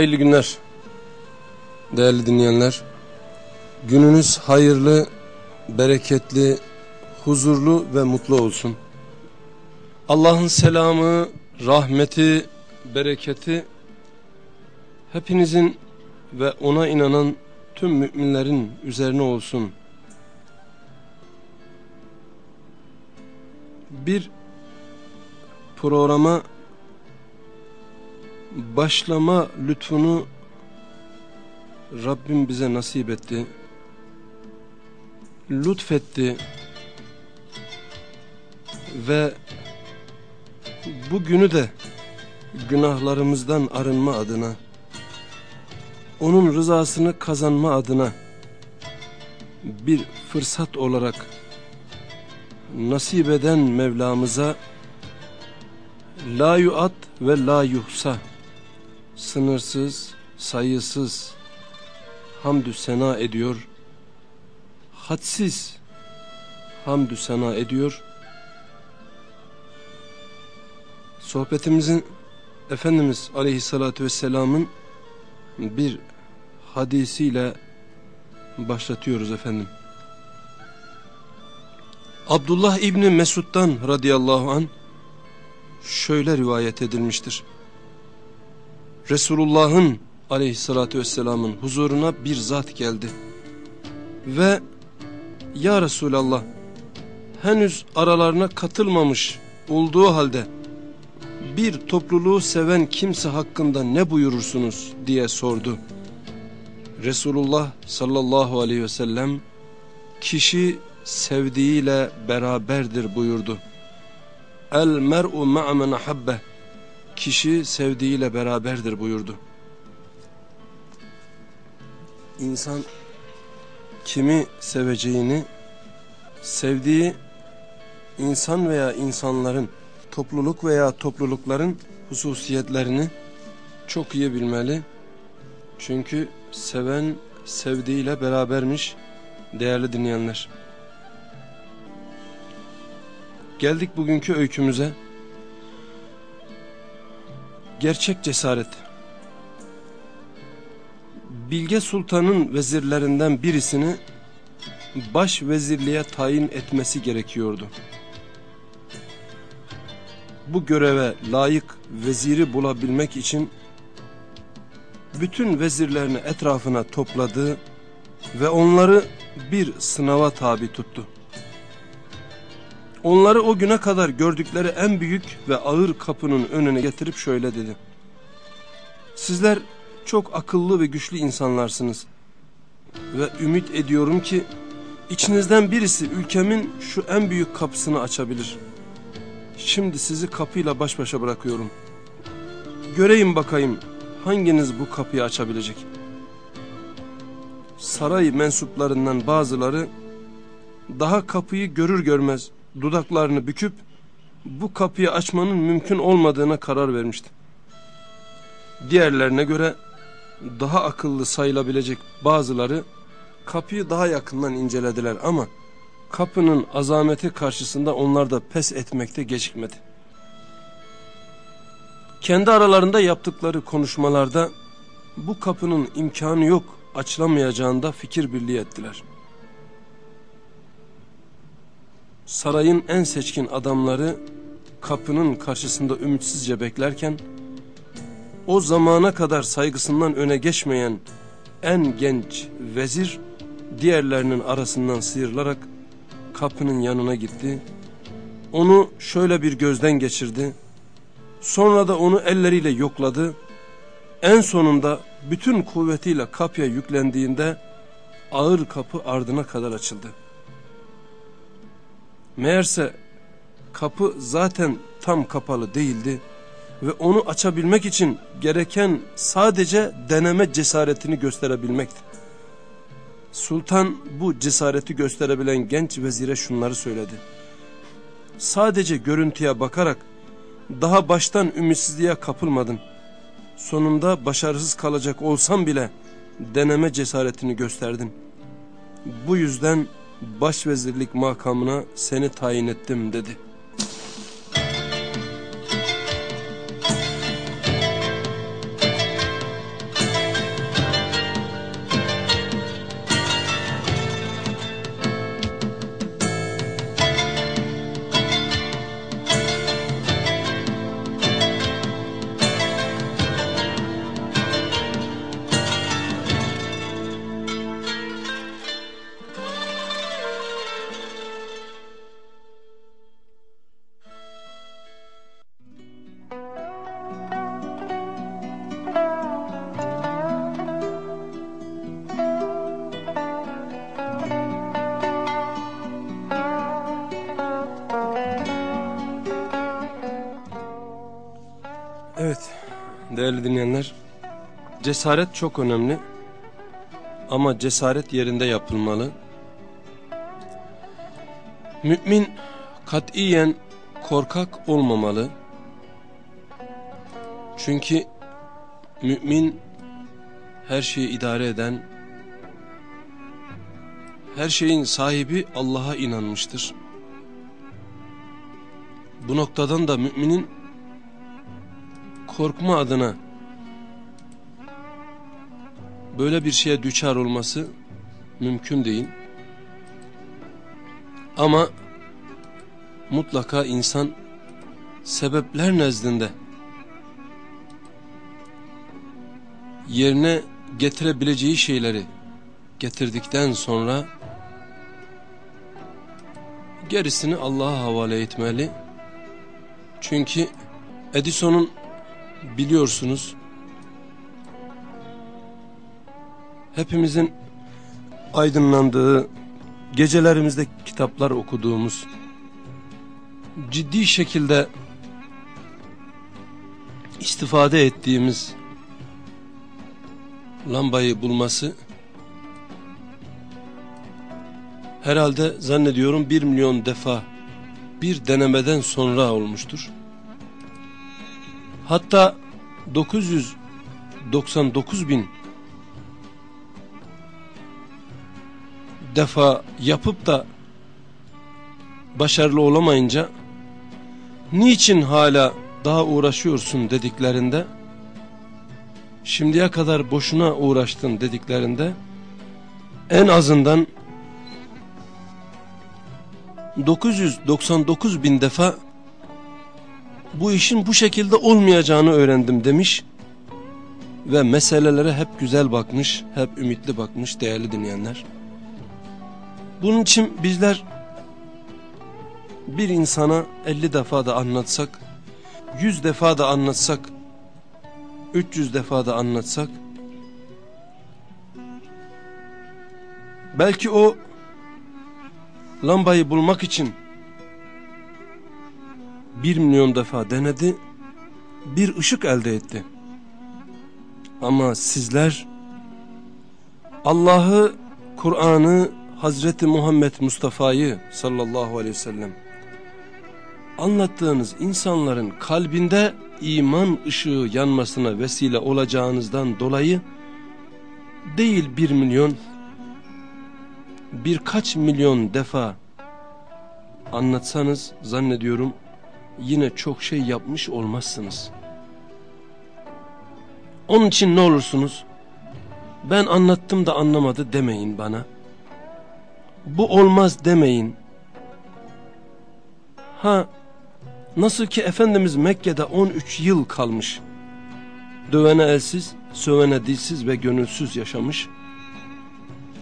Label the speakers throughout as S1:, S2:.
S1: Hayırlı günler değerli dinleyenler. Gününüz hayırlı, bereketli, huzurlu ve mutlu olsun. Allah'ın selamı, rahmeti, bereketi hepinizin ve ona inanan tüm müminlerin üzerine olsun. Bir programa başlama lütfunu Rabbim bize nasip etti. Lütfetti. Ve bugünü de günahlarımızdan arınma adına, onun rızasını kazanma adına bir fırsat olarak nasip eden Mevlamıza la yuat ve la yuhsa sınırsız, sayısız hamdü sena ediyor. Hadsiz hamdü sena ediyor. Sohbetimizin Efendimiz Aleyhisselatü Vesselam'ın bir hadisiyle başlatıyoruz efendim. Abdullah İbni Mesud'dan radıyallahu an şöyle rivayet edilmiştir. Resulullah'ın aleyhissalatü vesselamın huzuruna bir zat geldi. Ve ya Resulallah henüz aralarına katılmamış olduğu halde bir topluluğu seven kimse hakkında ne buyurursunuz diye sordu. Resulullah sallallahu aleyhi ve sellem kişi sevdiğiyle beraberdir buyurdu. El mer'u ma'men habbe kişi sevdiğiyle beraberdir buyurdu. İnsan kimi seveceğini, sevdiği insan veya insanların, topluluk veya toplulukların hususiyetlerini çok iyi bilmeli. Çünkü seven sevdiğiyle berabermiş değerli dinleyenler. Geldik bugünkü öykümüze. Gerçek cesaret. Bilge Sultan'ın vezirlerinden birisini baş vezirliğe tayin etmesi gerekiyordu. Bu göreve layık veziri bulabilmek için bütün vezirlerini etrafına topladı ve onları bir sınava tabi tuttu. Onları o güne kadar gördükleri en büyük ve ağır kapının önüne getirip şöyle dedi. Sizler çok akıllı ve güçlü insanlarsınız. Ve ümit ediyorum ki içinizden birisi ülkemin şu en büyük kapısını açabilir. Şimdi sizi kapıyla baş başa bırakıyorum. Göreyim bakayım hanginiz bu kapıyı açabilecek? Saray mensuplarından bazıları daha kapıyı görür görmez dudaklarını büküp bu kapıyı açmanın mümkün olmadığına karar vermişti. Diğerlerine göre daha akıllı sayılabilecek bazıları kapıyı daha yakından incelediler ama kapının azameti karşısında onlar da pes etmekte gecikmedi. Kendi aralarında yaptıkları konuşmalarda bu kapının imkanı yok açılamayacağında fikir birliği ettiler. Sarayın en seçkin adamları kapının karşısında ümitsizce beklerken o zamana kadar saygısından öne geçmeyen en genç vezir diğerlerinin arasından sıyrılarak kapının yanına gitti. Onu şöyle bir gözden geçirdi. Sonra da onu elleriyle yokladı. En sonunda bütün kuvvetiyle kapıya yüklendiğinde ağır kapı ardına kadar açıldı. Meğerse kapı zaten tam kapalı değildi ve onu açabilmek için gereken sadece deneme cesaretini gösterebilmekti. Sultan bu cesareti gösterebilen genç vezire şunları söyledi. Sadece görüntüye bakarak daha baştan ümitsizliğe kapılmadın. Sonunda başarısız kalacak olsam bile deneme cesaretini gösterdin. Bu yüzden başvezirlik makamına seni tayin ettim dedi.'' Cesaret çok önemli ama cesaret yerinde yapılmalı. Mümin katiyen korkak olmamalı. Çünkü mümin her şeyi idare eden, her şeyin sahibi Allah'a inanmıştır. Bu noktadan da müminin korkma adına böyle bir şeye düçar olması mümkün değil. Ama mutlaka insan sebepler nezdinde yerine getirebileceği şeyleri getirdikten sonra gerisini Allah'a havale etmeli. Çünkü Edison'un biliyorsunuz hepimizin aydınlandığı gecelerimizde kitaplar okuduğumuz ciddi şekilde istifade ettiğimiz lambayı bulması herhalde zannediyorum bir milyon defa bir denemeden sonra olmuştur. Hatta 999 bin defa yapıp da başarılı olamayınca niçin hala daha uğraşıyorsun dediklerinde şimdiye kadar boşuna uğraştın dediklerinde en azından 999 bin defa bu işin bu şekilde olmayacağını öğrendim demiş ve meselelere hep güzel bakmış, hep ümitli bakmış değerli dinleyenler. Bunun için bizler bir insana 50 defa da anlatsak, 100 defa da anlatsak, 300 defa da anlatsak, belki o lambayı bulmak için bir milyon defa denedi, bir ışık elde etti. Ama sizler Allah'ı, Kur'an'ı, Hazreti Muhammed Mustafa'yı sallallahu aleyhi ve sellem anlattığınız insanların kalbinde iman ışığı yanmasına vesile olacağınızdan dolayı değil bir milyon birkaç milyon defa anlatsanız zannediyorum yine çok şey yapmış olmazsınız. Onun için ne olursunuz ben anlattım da anlamadı demeyin bana. Bu olmaz demeyin. Ha nasıl ki Efendimiz Mekke'de 13 yıl kalmış. Dövene elsiz, sövene dilsiz ve gönülsüz yaşamış.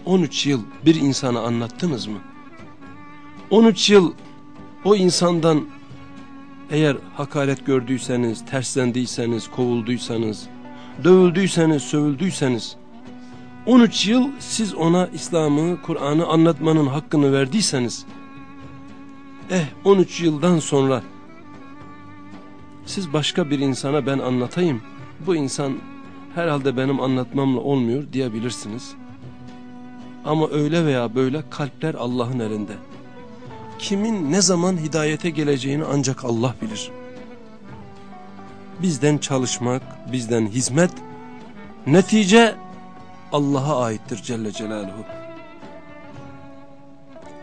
S1: 13 yıl bir insana anlattınız mı? 13 yıl o insandan eğer hakaret gördüyseniz, terslendiyseniz, kovulduysanız, dövüldüyseniz, sövüldüyseniz 13 yıl siz ona İslam'ı, Kur'an'ı anlatmanın hakkını verdiyseniz eh 13 yıldan sonra siz başka bir insana ben anlatayım bu insan herhalde benim anlatmamla olmuyor diyebilirsiniz. Ama öyle veya böyle kalpler Allah'ın elinde. Kimin ne zaman hidayete geleceğini ancak Allah bilir. Bizden çalışmak, bizden hizmet, netice Allah'a aittir Celle Celaluhu.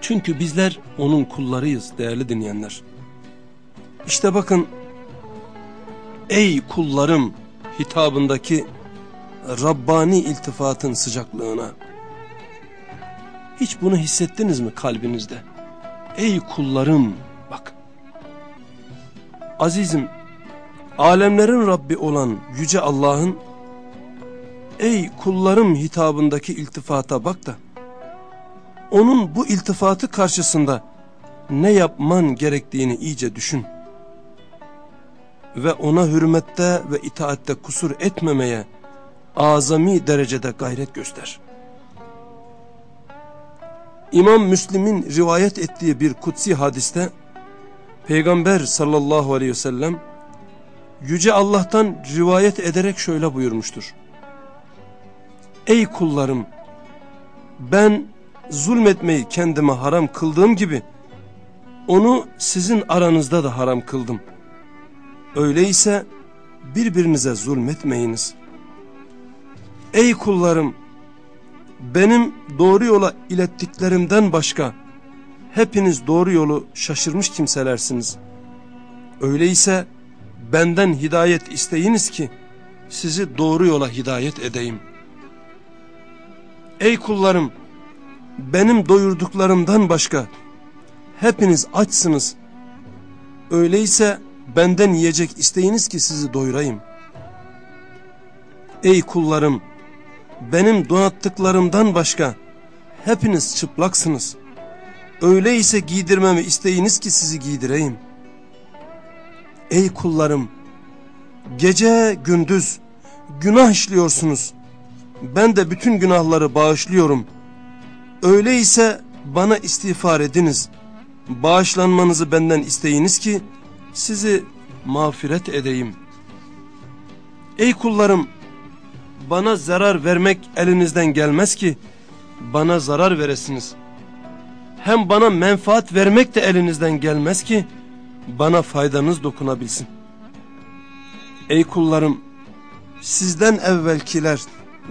S1: Çünkü bizler onun kullarıyız değerli dinleyenler. İşte bakın ey kullarım hitabındaki Rabbani iltifatın sıcaklığına. Hiç bunu hissettiniz mi kalbinizde? Ey kullarım bak. Azizim alemlerin Rabbi olan Yüce Allah'ın ey kullarım hitabındaki iltifata bak da onun bu iltifatı karşısında ne yapman gerektiğini iyice düşün. ve ona hürmette ve itaatte kusur etmemeye azami derecede gayret göster. İmam Müslim'in rivayet ettiği bir kutsi hadiste Peygamber sallallahu aleyhi ve sellem Yüce Allah'tan rivayet ederek şöyle buyurmuştur. Ey kullarım ben zulmetmeyi kendime haram kıldığım gibi onu sizin aranızda da haram kıldım. Öyleyse birbirinize zulmetmeyiniz. Ey kullarım benim doğru yola ilettiklerimden başka hepiniz doğru yolu şaşırmış kimselersiniz. Öyleyse benden hidayet isteyiniz ki sizi doğru yola hidayet edeyim. Ey kullarım benim doyurduklarımdan başka hepiniz açsınız. Öyleyse benden yiyecek isteyiniz ki sizi doyurayım. Ey kullarım benim donattıklarımdan başka hepiniz çıplaksınız. Öyleyse giydirmemi isteyiniz ki sizi giydireyim. Ey kullarım gece gündüz günah işliyorsunuz. Ben de bütün günahları bağışlıyorum. Öyleyse bana istiğfar ediniz. Bağışlanmanızı benden isteyiniz ki sizi mağfiret edeyim. Ey kullarım bana zarar vermek elinizden gelmez ki bana zarar veresiniz. Hem bana menfaat vermek de elinizden gelmez ki bana faydanız dokunabilsin. Ey kullarım sizden evvelkiler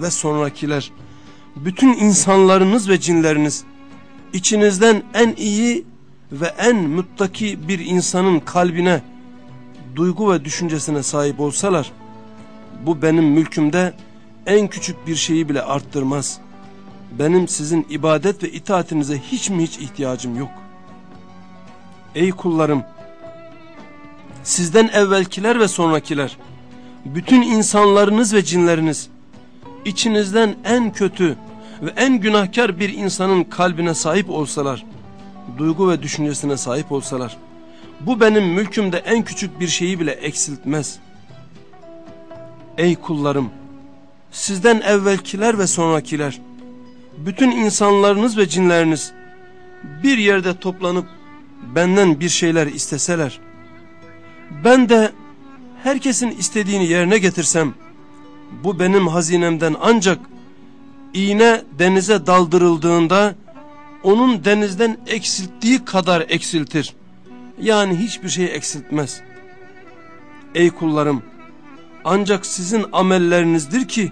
S1: ve sonrakiler bütün insanlarınız ve cinleriniz içinizden en iyi ve en muttaki bir insanın kalbine duygu ve düşüncesine sahip olsalar bu benim mülkümde en küçük bir şeyi bile arttırmaz. Benim sizin ibadet ve itaatinize hiç mi hiç ihtiyacım yok. Ey kullarım! Sizden evvelkiler ve sonrakiler, bütün insanlarınız ve cinleriniz, içinizden en kötü ve en günahkar bir insanın kalbine sahip olsalar, duygu ve düşüncesine sahip olsalar, bu benim mülkümde en küçük bir şeyi bile eksiltmez. Ey kullarım! sizden evvelkiler ve sonrakiler, bütün insanlarınız ve cinleriniz bir yerde toplanıp benden bir şeyler isteseler, ben de herkesin istediğini yerine getirsem, bu benim hazinemden ancak iğne denize daldırıldığında onun denizden eksilttiği kadar eksiltir. Yani hiçbir şey eksiltmez. Ey kullarım ancak sizin amellerinizdir ki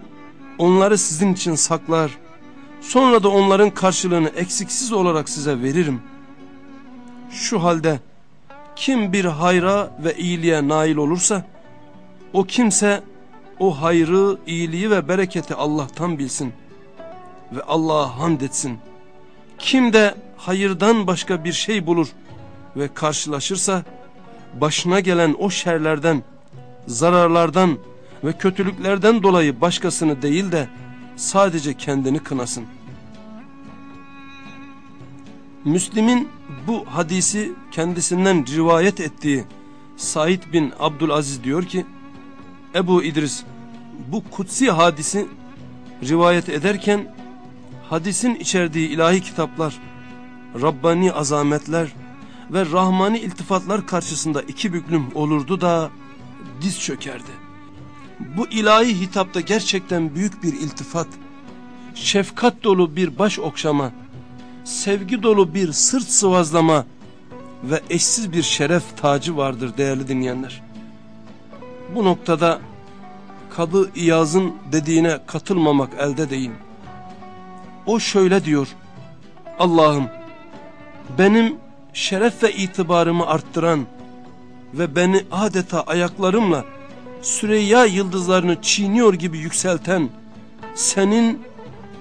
S1: onları sizin için saklar. Sonra da onların karşılığını eksiksiz olarak size veririm. Şu halde kim bir hayra ve iyiliğe nail olursa o kimse o hayrı, iyiliği ve bereketi Allah'tan bilsin ve Allah'a hamd etsin. Kim de hayırdan başka bir şey bulur ve karşılaşırsa başına gelen o şerlerden, zararlardan ve kötülüklerden dolayı başkasını değil de sadece kendini kınasın. Müslim'in bu hadisi kendisinden rivayet ettiği Said bin Abdülaziz diyor ki Ebu İdris bu kutsi hadisi rivayet ederken hadisin içerdiği ilahi kitaplar, Rabbani azametler ve Rahmani iltifatlar karşısında iki büklüm olurdu da diz çökerdi. Bu ilahi hitapta gerçekten büyük bir iltifat, şefkat dolu bir baş okşama, sevgi dolu bir sırt sıvazlama ve eşsiz bir şeref tacı vardır değerli dinleyenler. Bu noktada Kadı İyaz'ın dediğine katılmamak elde değil. O şöyle diyor, Allah'ım benim şeref ve itibarımı arttıran ve beni adeta ayaklarımla Süreyya yıldızlarını çiğniyor gibi yükselten senin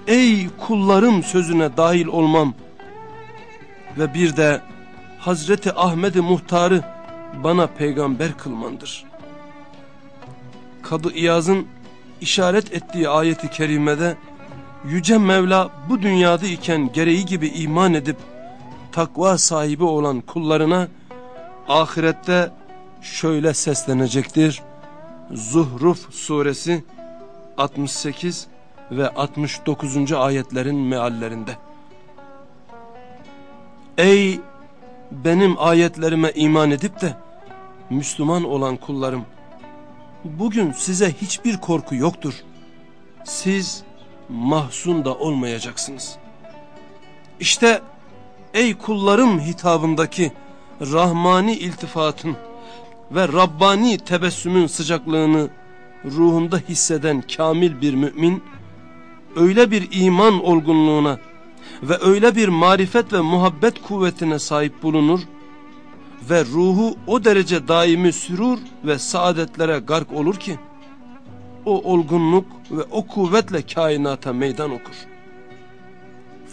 S1: ey kullarım sözüne dahil olmam ve bir de Hazreti Ahmet-i Muhtar'ı bana peygamber kılmandır. Kadı İyaz'ın işaret ettiği ayeti kerimede Yüce Mevla bu dünyada iken gereği gibi iman edip takva sahibi olan kullarına ahirette şöyle seslenecektir. Zuhruf suresi 68 ve 69. ayetlerin meallerinde. Ey benim ayetlerime iman edip de Müslüman olan kullarım, bugün size hiçbir korku yoktur. Siz mahzun da olmayacaksınız. İşte ey kullarım hitabındaki Rahmani iltifatın ve Rabbani tebessümün sıcaklığını ruhunda hisseden kamil bir mümin, öyle bir iman olgunluğuna ve öyle bir marifet ve muhabbet kuvvetine sahip bulunur ve ruhu o derece daimi sürur ve saadetlere gark olur ki, o olgunluk ve o kuvvetle kainata meydan okur.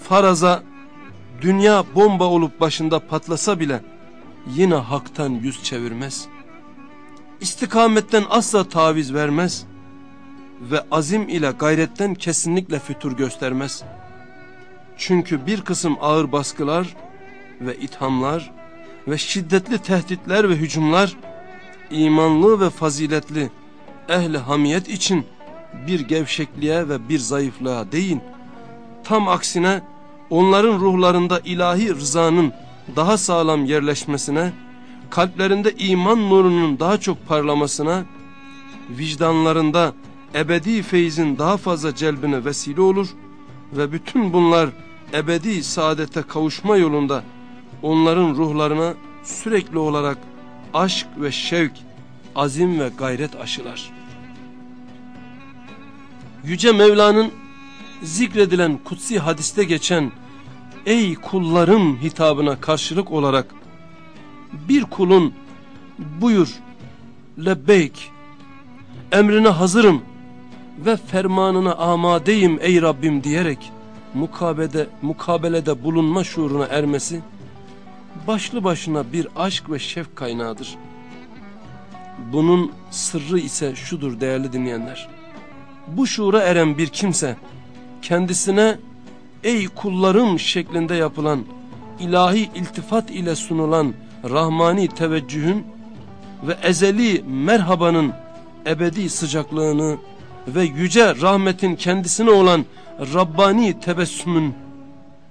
S1: Faraza, dünya bomba olup başında patlasa bile, yine haktan yüz çevirmez. İstikametten asla taviz vermez ve azim ile gayretten kesinlikle fütur göstermez. Çünkü bir kısım ağır baskılar ve ithamlar ve şiddetli tehditler ve hücumlar imanlı ve faziletli ehli hamiyet için bir gevşekliğe ve bir zayıflığa değil, tam aksine onların ruhlarında ilahi rızanın daha sağlam yerleşmesine, kalplerinde iman nurunun daha çok parlamasına, vicdanlarında ebedi feyzin daha fazla celbine vesile olur ve bütün bunlar ebedi saadete kavuşma yolunda onların ruhlarına sürekli olarak aşk ve şevk, azim ve gayret aşılar. Yüce Mevla'nın zikredilen kutsi hadiste geçen ey kullarım hitabına karşılık olarak bir kulun buyur lebbeyk emrine hazırım ve fermanına amadeyim ey Rabbim diyerek mukabede, mukabelede bulunma şuuruna ermesi başlı başına bir aşk ve şefk kaynağıdır. Bunun sırrı ise şudur değerli dinleyenler. Bu şuura eren bir kimse kendisine ey kullarım şeklinde yapılan ilahi iltifat ile sunulan rahmani teveccühün ve ezeli merhabanın ebedi sıcaklığını ve yüce rahmetin kendisine olan Rabbani tebessümün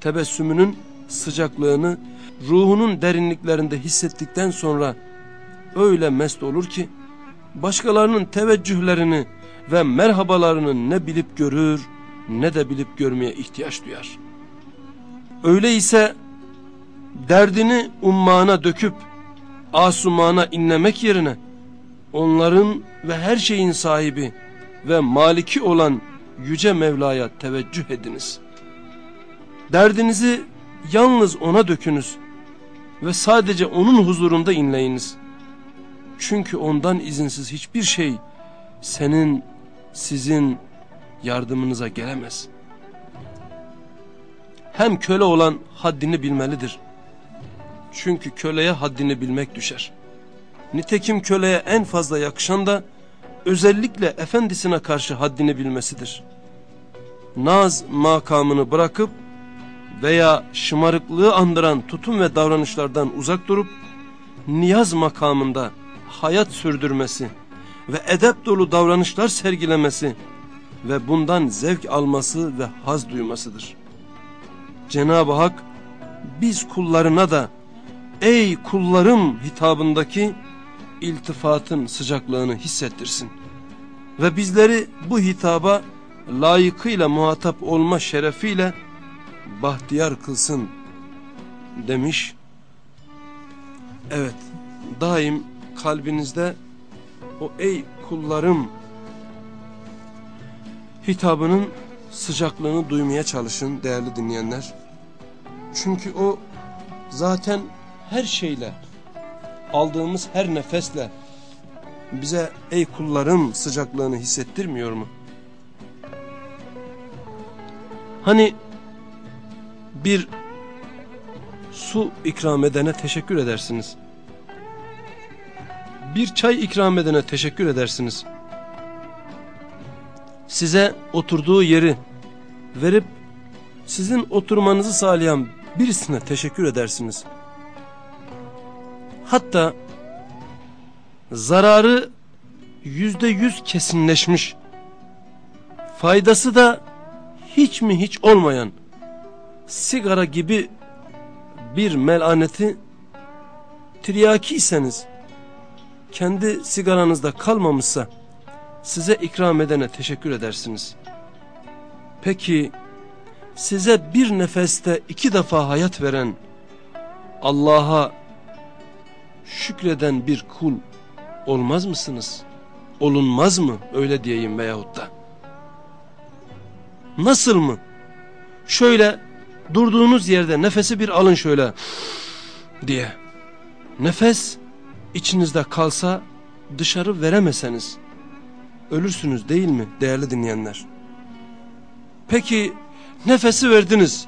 S1: tebessümünün sıcaklığını ruhunun derinliklerinde hissettikten sonra öyle mest olur ki başkalarının teveccühlerini ve merhabalarını ne bilip görür ne de bilip görmeye ihtiyaç duyar. Öyleyse derdini ummana döküp asumana inlemek yerine onların ve her şeyin sahibi ve maliki olan Yüce Mevla'ya teveccüh ediniz. Derdinizi yalnız ona dökünüz ve sadece onun huzurunda inleyiniz. Çünkü ondan izinsiz hiçbir şey senin, sizin yardımınıza gelemez. Hem köle olan haddini bilmelidir. Çünkü köleye haddini bilmek düşer. Nitekim köleye en fazla yakışan da özellikle efendisine karşı haddini bilmesidir. Naz makamını bırakıp veya şımarıklığı andıran tutum ve davranışlardan uzak durup niyaz makamında hayat sürdürmesi ve edep dolu davranışlar sergilemesi ve bundan zevk alması ve haz duymasıdır. Cenab-ı Hak biz kullarına da ey kullarım hitabındaki iltifatın sıcaklığını hissettirsin. Ve bizleri bu hitaba layıkıyla muhatap olma şerefiyle bahtiyar kılsın demiş. Evet daim kalbinizde o ey kullarım hitabının sıcaklığını duymaya çalışın değerli dinleyenler. Çünkü o zaten her şeyle aldığımız her nefesle bize ey kullarım sıcaklığını hissettirmiyor mu? Hani bir su ikram edene teşekkür edersiniz. Bir çay ikram edene teşekkür edersiniz. Size oturduğu yeri verip sizin oturmanızı sağlayan birisine teşekkür edersiniz. Hatta zararı yüzde yüz kesinleşmiş, faydası da hiç mi hiç olmayan sigara gibi bir melaneti tiryaki iseniz kendi sigaranızda kalmamışsa size ikram edene teşekkür edersiniz. Peki size bir nefeste iki defa hayat veren Allah'a şükreden bir kul olmaz mısınız? Olunmaz mı öyle diyeyim veyahut da. Nasıl mı? Şöyle durduğunuz yerde nefesi bir alın şöyle diye. Nefes içinizde kalsa dışarı veremeseniz ölürsünüz değil mi değerli dinleyenler? Peki nefesi verdiniz.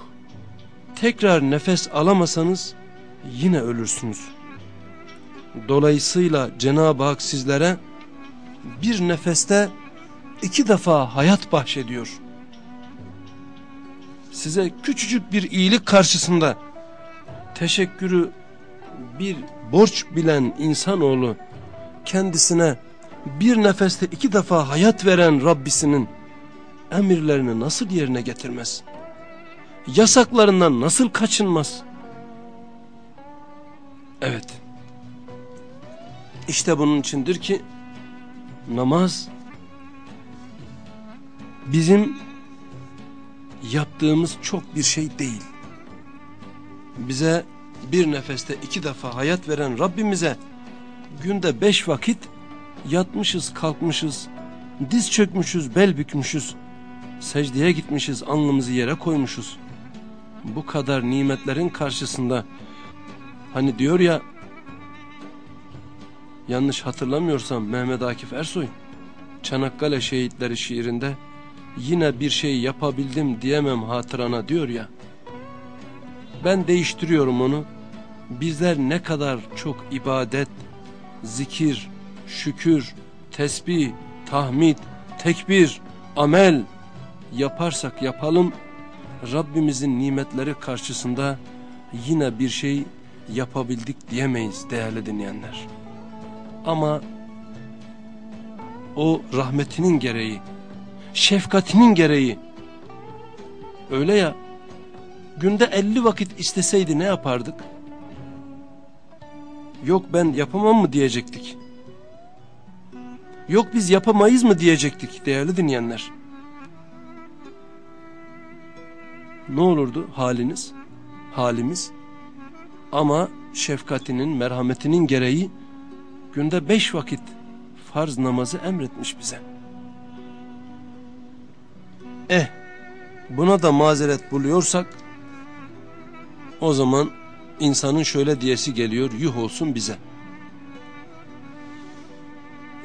S1: Tekrar nefes alamasanız yine ölürsünüz. Dolayısıyla Cenab-ı Hak sizlere bir nefeste iki defa hayat bahşediyor. Size küçücük bir iyilik karşısında teşekkürü bir borç bilen insanoğlu kendisine bir nefeste iki defa hayat veren Rabbisinin emirlerini nasıl yerine getirmez? Yasaklarından nasıl kaçınmaz? Evet. İşte bunun içindir ki namaz bizim yaptığımız çok bir şey değil. Bize bir nefeste iki defa hayat veren Rabbimize günde beş vakit yatmışız kalkmışız, diz çökmüşüz, bel bükmüşüz, secdeye gitmişiz, alnımızı yere koymuşuz. Bu kadar nimetlerin karşısında hani diyor ya yanlış hatırlamıyorsam Mehmet Akif Ersoy Çanakkale şehitleri şiirinde yine bir şey yapabildim diyemem hatırana diyor ya. Ben değiştiriyorum onu. Bizler ne kadar çok ibadet, zikir, şükür, tesbih, tahmid, tekbir, amel yaparsak yapalım Rabbimizin nimetleri karşısında yine bir şey yapabildik diyemeyiz değerli dinleyenler. Ama o rahmetinin gereği, şefkatinin gereği öyle ya günde elli vakit isteseydi ne yapardık? Yok ben yapamam mı diyecektik. Yok biz yapamayız mı diyecektik değerli dinleyenler. Ne olurdu haliniz, halimiz? Ama şefkatinin, merhametinin gereği günde beş vakit farz namazı emretmiş bize. Eh, buna da mazeret buluyorsak, o zaman insanın şöyle diyesi geliyor, yuh olsun bize.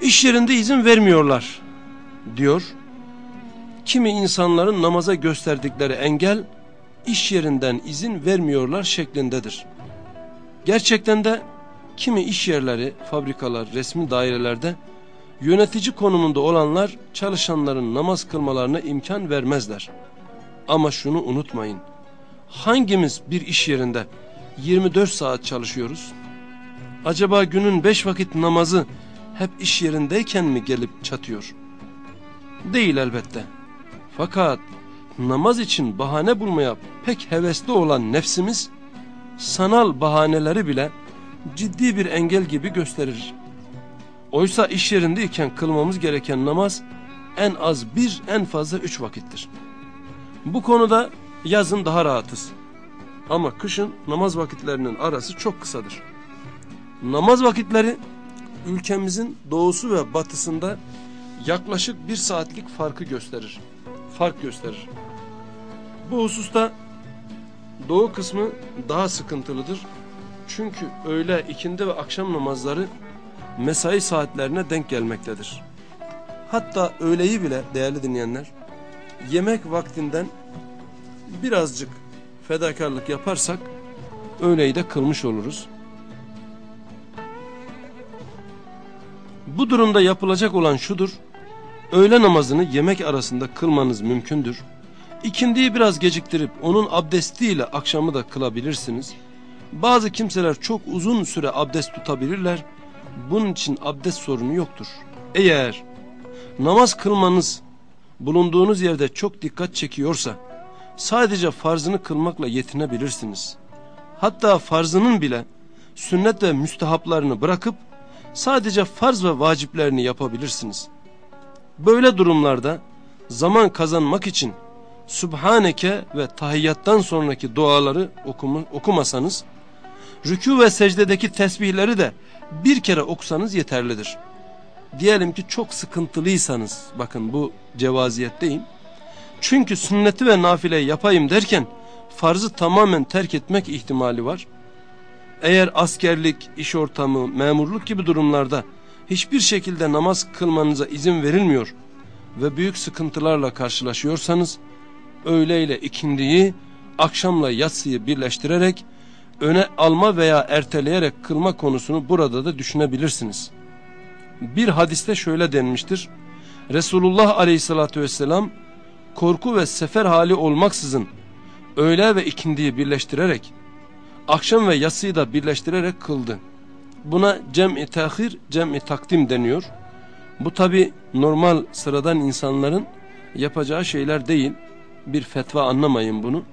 S1: İş yerinde izin vermiyorlar diyor. Kimi insanların namaza gösterdikleri engel iş yerinden izin vermiyorlar şeklindedir. Gerçekten de kimi iş yerleri, fabrikalar, resmi dairelerde yönetici konumunda olanlar çalışanların namaz kılmalarına imkan vermezler. Ama şunu unutmayın. Hangimiz bir iş yerinde 24 saat çalışıyoruz? Acaba günün 5 vakit namazı hep iş yerindeyken mi gelip çatıyor? Değil elbette. Fakat namaz için bahane bulmaya pek hevesli olan nefsimiz sanal bahaneleri bile ciddi bir engel gibi gösterir. Oysa iş yerindeyken kılmamız gereken namaz en az bir en fazla üç vakittir. Bu konuda yazın daha rahatız. Ama kışın namaz vakitlerinin arası çok kısadır. Namaz vakitleri ülkemizin doğusu ve batısında yaklaşık bir saatlik farkı gösterir. Fark gösterir. Bu hususta doğu kısmı daha sıkıntılıdır. Çünkü öğle, ikindi ve akşam namazları mesai saatlerine denk gelmektedir. Hatta öğleyi bile değerli dinleyenler yemek vaktinden birazcık fedakarlık yaparsak öğleyi de kılmış oluruz. Bu durumda yapılacak olan şudur. Öğle namazını yemek arasında kılmanız mümkündür. İkindiyi biraz geciktirip onun abdestiyle akşamı da kılabilirsiniz. Bazı kimseler çok uzun süre abdest tutabilirler. Bunun için abdest sorunu yoktur. Eğer namaz kılmanız bulunduğunuz yerde çok dikkat çekiyorsa sadece farzını kılmakla yetinebilirsiniz. Hatta farzının bile sünnet ve müstehaplarını bırakıp sadece farz ve vaciplerini yapabilirsiniz. Böyle durumlarda zaman kazanmak için Subhaneke ve tahiyyattan sonraki duaları okuma, okumasanız, rükû ve secdedeki tesbihleri de bir kere okusanız yeterlidir. Diyelim ki çok sıkıntılıysanız, bakın bu cevaziyetteyim. Çünkü sünneti ve nafileyi yapayım derken, farzı tamamen terk etmek ihtimali var. Eğer askerlik, iş ortamı, memurluk gibi durumlarda hiçbir şekilde namaz kılmanıza izin verilmiyor ve büyük sıkıntılarla karşılaşıyorsanız, öğleyle ikindiyi, akşamla yatsıyı birleştirerek öne alma veya erteleyerek kılma konusunu burada da düşünebilirsiniz. Bir hadiste şöyle denmiştir. Resulullah aleyhissalatü vesselam korku ve sefer hali olmaksızın öğle ve ikindiyi birleştirerek akşam ve yatsıyı da birleştirerek kıldı. Buna cem-i tahir, cem-i takdim deniyor. Bu tabi normal sıradan insanların yapacağı şeyler değil bir fetva anlamayın bunu.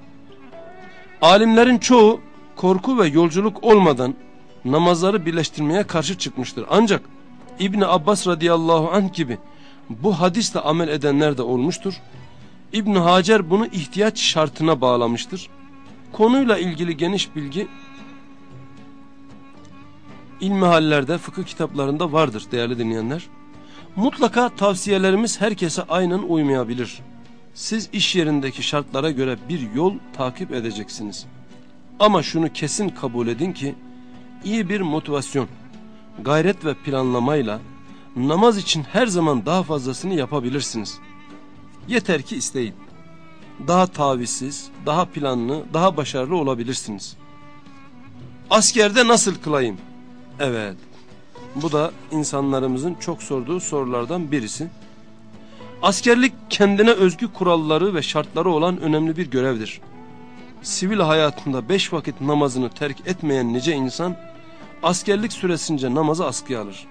S1: Alimlerin çoğu korku ve yolculuk olmadan namazları birleştirmeye karşı çıkmıştır. Ancak İbni Abbas radıyallahu anh gibi bu hadisle amel edenler de olmuştur. İbn Hacer bunu ihtiyaç şartına bağlamıştır. Konuyla ilgili geniş bilgi ilmihallerde, fıkıh kitaplarında vardır değerli dinleyenler. Mutlaka tavsiyelerimiz herkese aynen uymayabilir siz iş yerindeki şartlara göre bir yol takip edeceksiniz. Ama şunu kesin kabul edin ki iyi bir motivasyon, gayret ve planlamayla namaz için her zaman daha fazlasını yapabilirsiniz. Yeter ki isteyin. Daha tavizsiz, daha planlı, daha başarılı olabilirsiniz. Askerde nasıl kılayım? Evet, bu da insanlarımızın çok sorduğu sorulardan birisi. Askerlik kendine özgü kuralları ve şartları olan önemli bir görevdir. Sivil hayatında beş vakit namazını terk etmeyen nice insan askerlik süresince namazı askıya alır.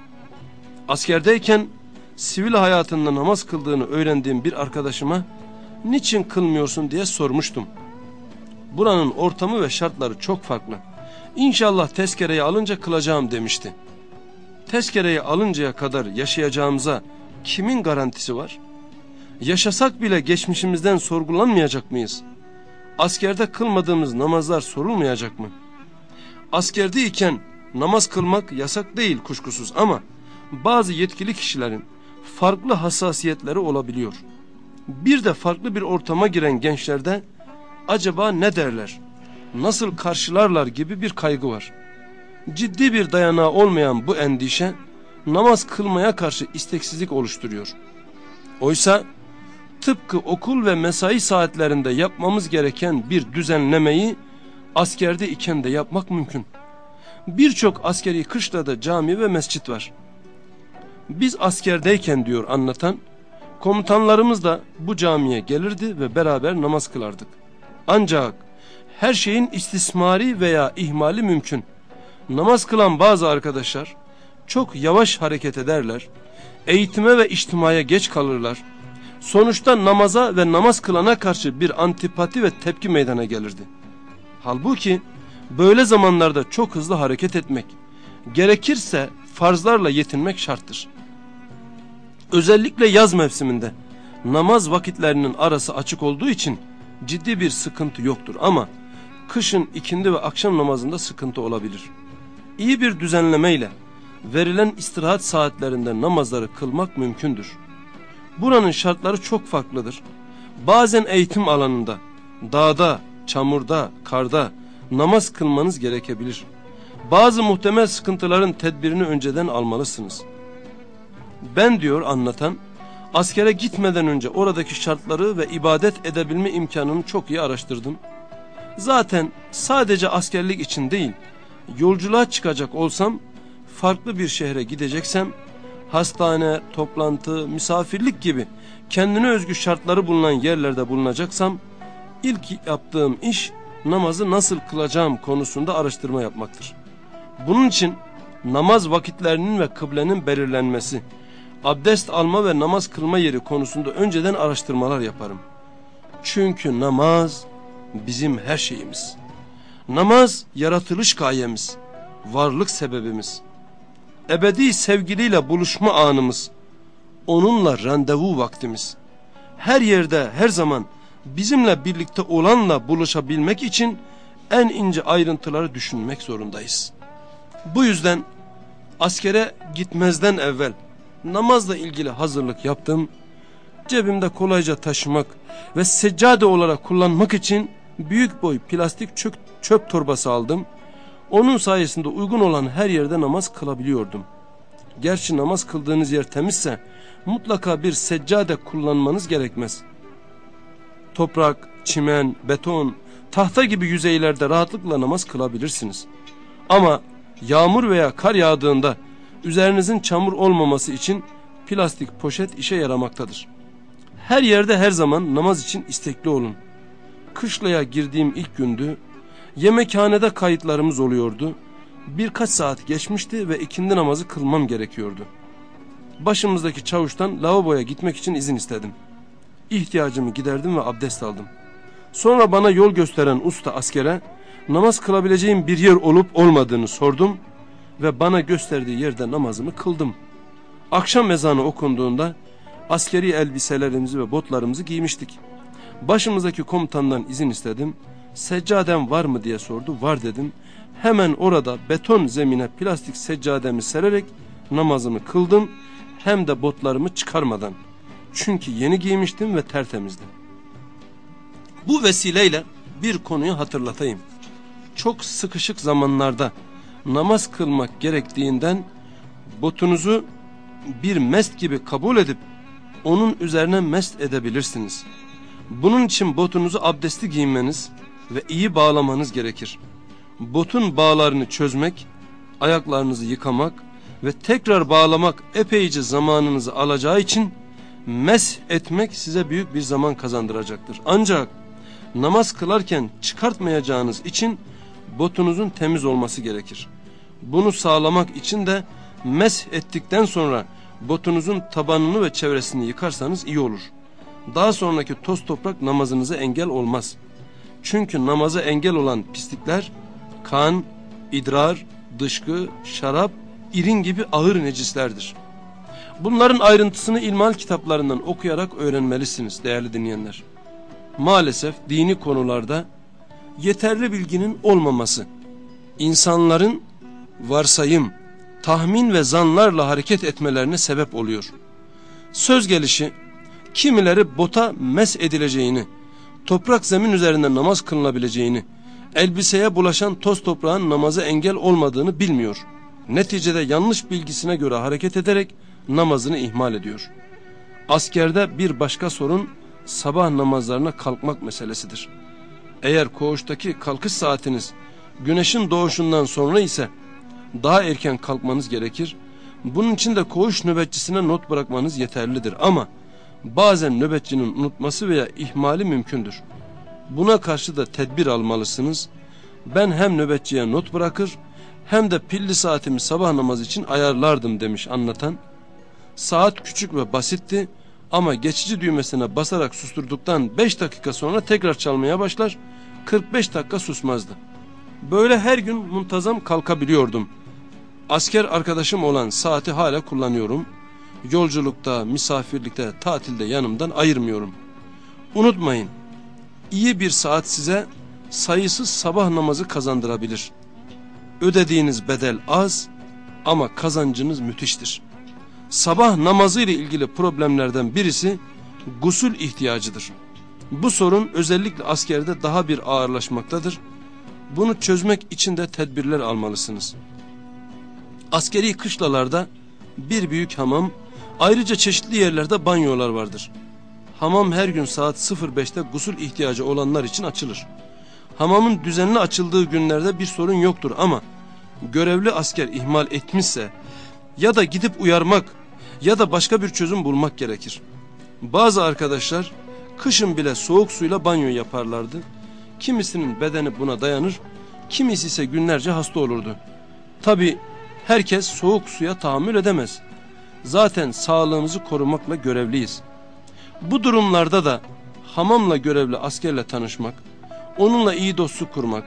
S1: Askerdeyken sivil hayatında namaz kıldığını öğrendiğim bir arkadaşıma niçin kılmıyorsun diye sormuştum. Buranın ortamı ve şartları çok farklı. İnşallah tezkereyi alınca kılacağım demişti. Tezkereyi alıncaya kadar yaşayacağımıza kimin garantisi var? Yaşasak bile geçmişimizden sorgulanmayacak mıyız? Askerde kılmadığımız namazlar sorulmayacak mı? Askerdeyken namaz kılmak yasak değil kuşkusuz ama bazı yetkili kişilerin farklı hassasiyetleri olabiliyor. Bir de farklı bir ortama giren gençlerde acaba ne derler, nasıl karşılarlar gibi bir kaygı var. Ciddi bir dayanağı olmayan bu endişe namaz kılmaya karşı isteksizlik oluşturuyor. Oysa tıpkı okul ve mesai saatlerinde yapmamız gereken bir düzenlemeyi askerde iken de yapmak mümkün. Birçok askeri kışlada cami ve mescit var. Biz askerdeyken diyor anlatan, komutanlarımız da bu camiye gelirdi ve beraber namaz kılardık. Ancak her şeyin istismari veya ihmali mümkün. Namaz kılan bazı arkadaşlar çok yavaş hareket ederler, eğitime ve içtimaya geç kalırlar sonuçta namaza ve namaz kılana karşı bir antipati ve tepki meydana gelirdi. Halbuki böyle zamanlarda çok hızlı hareket etmek, gerekirse farzlarla yetinmek şarttır. Özellikle yaz mevsiminde namaz vakitlerinin arası açık olduğu için ciddi bir sıkıntı yoktur ama kışın ikindi ve akşam namazında sıkıntı olabilir. İyi bir düzenlemeyle verilen istirahat saatlerinde namazları kılmak mümkündür. Buranın şartları çok farklıdır. Bazen eğitim alanında, dağda, çamurda, karda namaz kılmanız gerekebilir. Bazı muhtemel sıkıntıların tedbirini önceden almalısınız. Ben diyor anlatan, askere gitmeden önce oradaki şartları ve ibadet edebilme imkanını çok iyi araştırdım. Zaten sadece askerlik için değil, yolculuğa çıkacak olsam, farklı bir şehre gideceksem hastane, toplantı, misafirlik gibi kendine özgü şartları bulunan yerlerde bulunacaksam ilk yaptığım iş namazı nasıl kılacağım konusunda araştırma yapmaktır. Bunun için namaz vakitlerinin ve kıblenin belirlenmesi, abdest alma ve namaz kılma yeri konusunda önceden araştırmalar yaparım. Çünkü namaz bizim her şeyimiz. Namaz yaratılış gayemiz, varlık sebebimiz. Ebedi sevgiliyle buluşma anımız, onunla randevu vaktimiz. Her yerde, her zaman bizimle birlikte olanla buluşabilmek için en ince ayrıntıları düşünmek zorundayız. Bu yüzden askere gitmezden evvel namazla ilgili hazırlık yaptım. Cebimde kolayca taşımak ve seccade olarak kullanmak için büyük boy plastik çöp, çöp torbası aldım. Onun sayesinde uygun olan her yerde namaz kılabiliyordum. Gerçi namaz kıldığınız yer temizse mutlaka bir seccade kullanmanız gerekmez. Toprak, çimen, beton, tahta gibi yüzeylerde rahatlıkla namaz kılabilirsiniz. Ama yağmur veya kar yağdığında üzerinizin çamur olmaması için plastik poşet işe yaramaktadır. Her yerde her zaman namaz için istekli olun. Kışlaya girdiğim ilk gündü. Yemekhanede kayıtlarımız oluyordu. Birkaç saat geçmişti ve ikindi namazı kılmam gerekiyordu. Başımızdaki çavuştan lavaboya gitmek için izin istedim. İhtiyacımı giderdim ve abdest aldım. Sonra bana yol gösteren usta askere namaz kılabileceğim bir yer olup olmadığını sordum ve bana gösterdiği yerde namazımı kıldım. Akşam ezanı okunduğunda askeri elbiselerimizi ve botlarımızı giymiştik. Başımızdaki komutandan izin istedim. Seccadem var mı diye sordu. Var dedim. Hemen orada beton zemine plastik seccademi sererek namazımı kıldım. Hem de botlarımı çıkarmadan. Çünkü yeni giymiştim ve tertemizdim. Bu vesileyle bir konuyu hatırlatayım. Çok sıkışık zamanlarda namaz kılmak gerektiğinden botunuzu bir mest gibi kabul edip onun üzerine mest edebilirsiniz. Bunun için botunuzu abdesti giyinmeniz ve iyi bağlamanız gerekir. Botun bağlarını çözmek, ayaklarınızı yıkamak ve tekrar bağlamak epeyce zamanınızı alacağı için mes etmek size büyük bir zaman kazandıracaktır. Ancak namaz kılarken çıkartmayacağınız için botunuzun temiz olması gerekir. Bunu sağlamak için de mes ettikten sonra botunuzun tabanını ve çevresini yıkarsanız iyi olur. Daha sonraki toz toprak namazınıza engel olmaz. Çünkü namaza engel olan pislikler kan, idrar, dışkı, şarap, irin gibi ağır necislerdir. Bunların ayrıntısını ilmal kitaplarından okuyarak öğrenmelisiniz değerli dinleyenler. Maalesef dini konularda yeterli bilginin olmaması, insanların varsayım, tahmin ve zanlarla hareket etmelerine sebep oluyor. Söz gelişi kimileri bota mes edileceğini, toprak zemin üzerinde namaz kılınabileceğini, elbiseye bulaşan toz toprağın namaza engel olmadığını bilmiyor. Neticede yanlış bilgisine göre hareket ederek namazını ihmal ediyor. Askerde bir başka sorun sabah namazlarına kalkmak meselesidir. Eğer koğuştaki kalkış saatiniz güneşin doğuşundan sonra ise daha erken kalkmanız gerekir. Bunun için de koğuş nöbetçisine not bırakmanız yeterlidir ama bazen nöbetçinin unutması veya ihmali mümkündür. Buna karşı da tedbir almalısınız. Ben hem nöbetçiye not bırakır hem de pilli saatimi sabah namazı için ayarlardım demiş anlatan. Saat küçük ve basitti ama geçici düğmesine basarak susturduktan 5 dakika sonra tekrar çalmaya başlar 45 dakika susmazdı. Böyle her gün muntazam kalkabiliyordum. Asker arkadaşım olan saati hala kullanıyorum. Yolculukta, misafirlikte, tatilde yanımdan ayırmıyorum. Unutmayın, iyi bir saat size sayısız sabah namazı kazandırabilir. Ödediğiniz bedel az ama kazancınız müthiştir. Sabah namazı ile ilgili problemlerden birisi gusül ihtiyacıdır. Bu sorun özellikle askerde daha bir ağırlaşmaktadır. Bunu çözmek için de tedbirler almalısınız. Askeri kışlalarda bir büyük hamam, ayrıca çeşitli yerlerde banyolar vardır. Hamam her gün saat 05'te gusül ihtiyacı olanlar için açılır. Hamamın düzenli açıldığı günlerde bir sorun yoktur ama görevli asker ihmal etmişse ya da gidip uyarmak ya da başka bir çözüm bulmak gerekir. Bazı arkadaşlar kışın bile soğuk suyla banyo yaparlardı. Kimisinin bedeni buna dayanır, kimisi ise günlerce hasta olurdu. Tabi Herkes soğuk suya tahammül edemez. Zaten sağlığımızı korumakla görevliyiz. Bu durumlarda da hamamla görevli askerle tanışmak, onunla iyi dostluk kurmak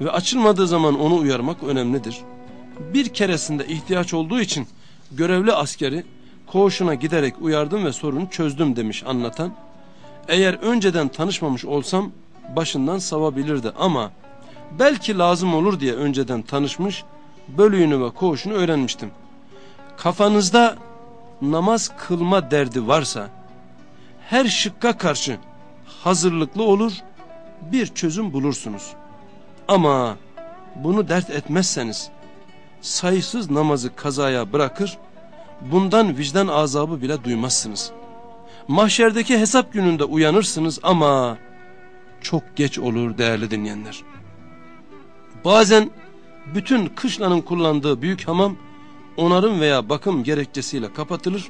S1: ve açılmadığı zaman onu uyarmak önemlidir. Bir keresinde ihtiyaç olduğu için görevli askeri koğuşuna giderek uyardım ve sorunu çözdüm demiş anlatan. Eğer önceden tanışmamış olsam başından savabilirdi ama belki lazım olur diye önceden tanışmış, bölüğünü ve koğuşunu öğrenmiştim. Kafanızda namaz kılma derdi varsa, her şıkka karşı hazırlıklı olur, bir çözüm bulursunuz. Ama bunu dert etmezseniz, sayısız namazı kazaya bırakır, bundan vicdan azabı bile duymazsınız. Mahşerdeki hesap gününde uyanırsınız ama çok geç olur değerli dinleyenler. Bazen bütün kışlanın kullandığı büyük hamam onarım veya bakım gerekçesiyle kapatılır.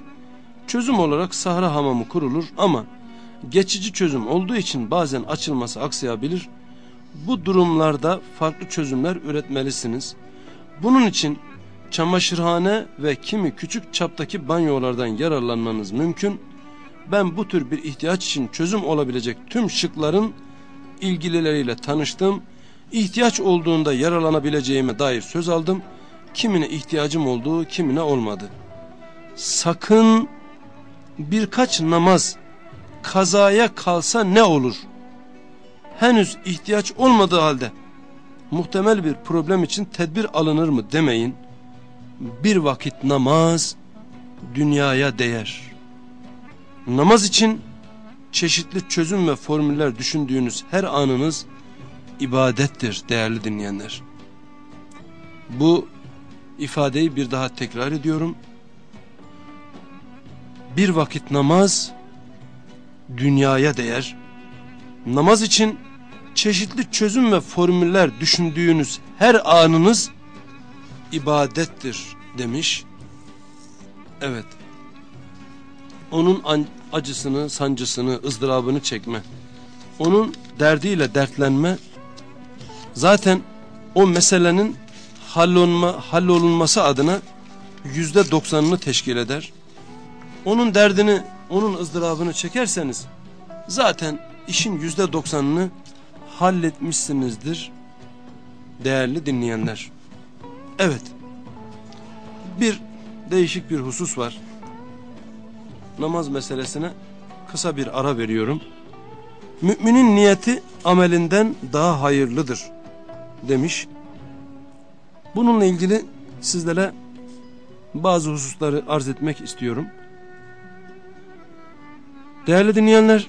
S1: Çözüm olarak sahra hamamı kurulur ama geçici çözüm olduğu için bazen açılması aksayabilir. Bu durumlarda farklı çözümler üretmelisiniz. Bunun için çamaşırhane ve kimi küçük çaptaki banyolardan yararlanmanız mümkün. Ben bu tür bir ihtiyaç için çözüm olabilecek tüm şıkların ilgilileriyle tanıştım. İhtiyaç olduğunda yararlanabileceğime dair söz aldım. Kimine ihtiyacım olduğu, kimine olmadı. Sakın birkaç namaz kazaya kalsa ne olur? Henüz ihtiyaç olmadığı halde muhtemel bir problem için tedbir alınır mı demeyin. Bir vakit namaz dünyaya değer. Namaz için çeşitli çözüm ve formüller düşündüğünüz her anınız ibadettir değerli dinleyenler. Bu ifadeyi bir daha tekrar ediyorum. Bir vakit namaz dünyaya değer. Namaz için çeşitli çözüm ve formüller düşündüğünüz her anınız ibadettir demiş. Evet. Onun acısını, sancısını, ızdırabını çekme. Onun derdiyle dertlenme. Zaten o meselenin hallolma, hallolunması adına yüzde doksanını teşkil eder. Onun derdini, onun ızdırabını çekerseniz zaten işin yüzde doksanını halletmişsinizdir değerli dinleyenler. Evet bir değişik bir husus var. Namaz meselesine kısa bir ara veriyorum. Müminin niyeti amelinden daha hayırlıdır demiş. Bununla ilgili sizlere bazı hususları arz etmek istiyorum. Değerli dinleyenler,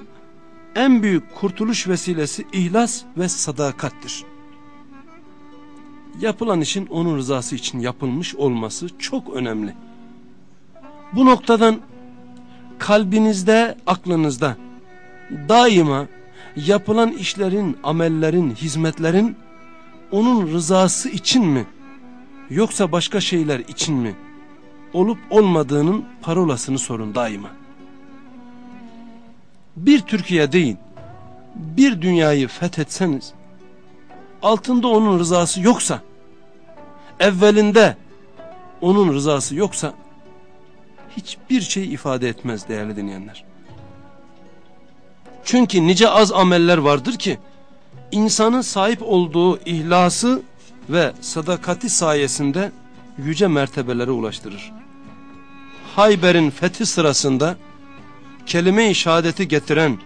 S1: en büyük kurtuluş vesilesi ihlas ve sadakattir. Yapılan işin onun rızası için yapılmış olması çok önemli. Bu noktadan kalbinizde, aklınızda daima yapılan işlerin, amellerin, hizmetlerin onun rızası için mi yoksa başka şeyler için mi olup olmadığının parolasını sorun daima. Bir Türkiye değil, bir dünyayı fethetseniz, altında onun rızası yoksa, evvelinde onun rızası yoksa, hiçbir şey ifade etmez değerli dinleyenler. Çünkü nice az ameller vardır ki, insanın sahip olduğu ihlası ve sadakati sayesinde yüce mertebelere ulaştırır. Hayber'in fethi sırasında kelime-i şehadeti getiren,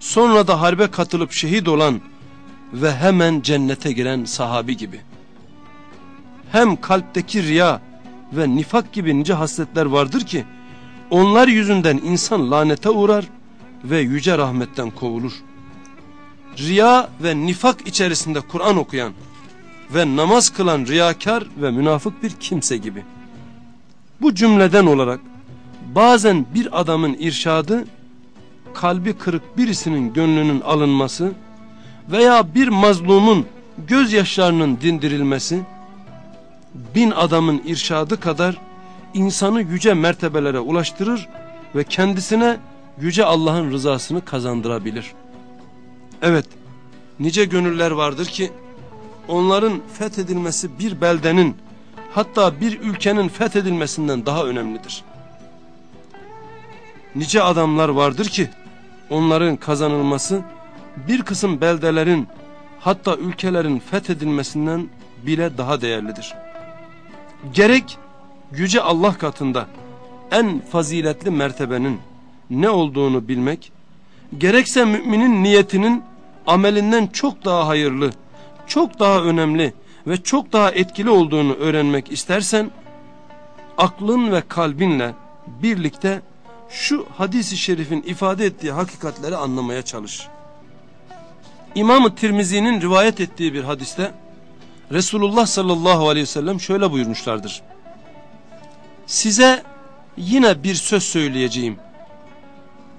S1: sonra da harbe katılıp şehit olan ve hemen cennete giren sahabi gibi. Hem kalpteki riya ve nifak gibi nice hasletler vardır ki, onlar yüzünden insan lanete uğrar ve yüce rahmetten kovulur. Riya ve nifak içerisinde Kur'an okuyan, ve namaz kılan riyakar ve münafık bir kimse gibi. Bu cümleden olarak bazen bir adamın irşadı, kalbi kırık birisinin gönlünün alınması veya bir mazlumun gözyaşlarının dindirilmesi, bin adamın irşadı kadar insanı yüce mertebelere ulaştırır ve kendisine yüce Allah'ın rızasını kazandırabilir. Evet, nice gönüller vardır ki, onların fethedilmesi bir beldenin hatta bir ülkenin fethedilmesinden daha önemlidir. Nice adamlar vardır ki onların kazanılması bir kısım beldelerin hatta ülkelerin fethedilmesinden bile daha değerlidir. Gerek yüce Allah katında en faziletli mertebenin ne olduğunu bilmek, gerekse müminin niyetinin amelinden çok daha hayırlı, çok daha önemli ve çok daha etkili olduğunu öğrenmek istersen, aklın ve kalbinle birlikte şu hadisi şerifin ifade ettiği hakikatleri anlamaya çalış. İmam-ı Tirmizi'nin rivayet ettiği bir hadiste Resulullah sallallahu aleyhi ve sellem şöyle buyurmuşlardır. Size yine bir söz söyleyeceğim.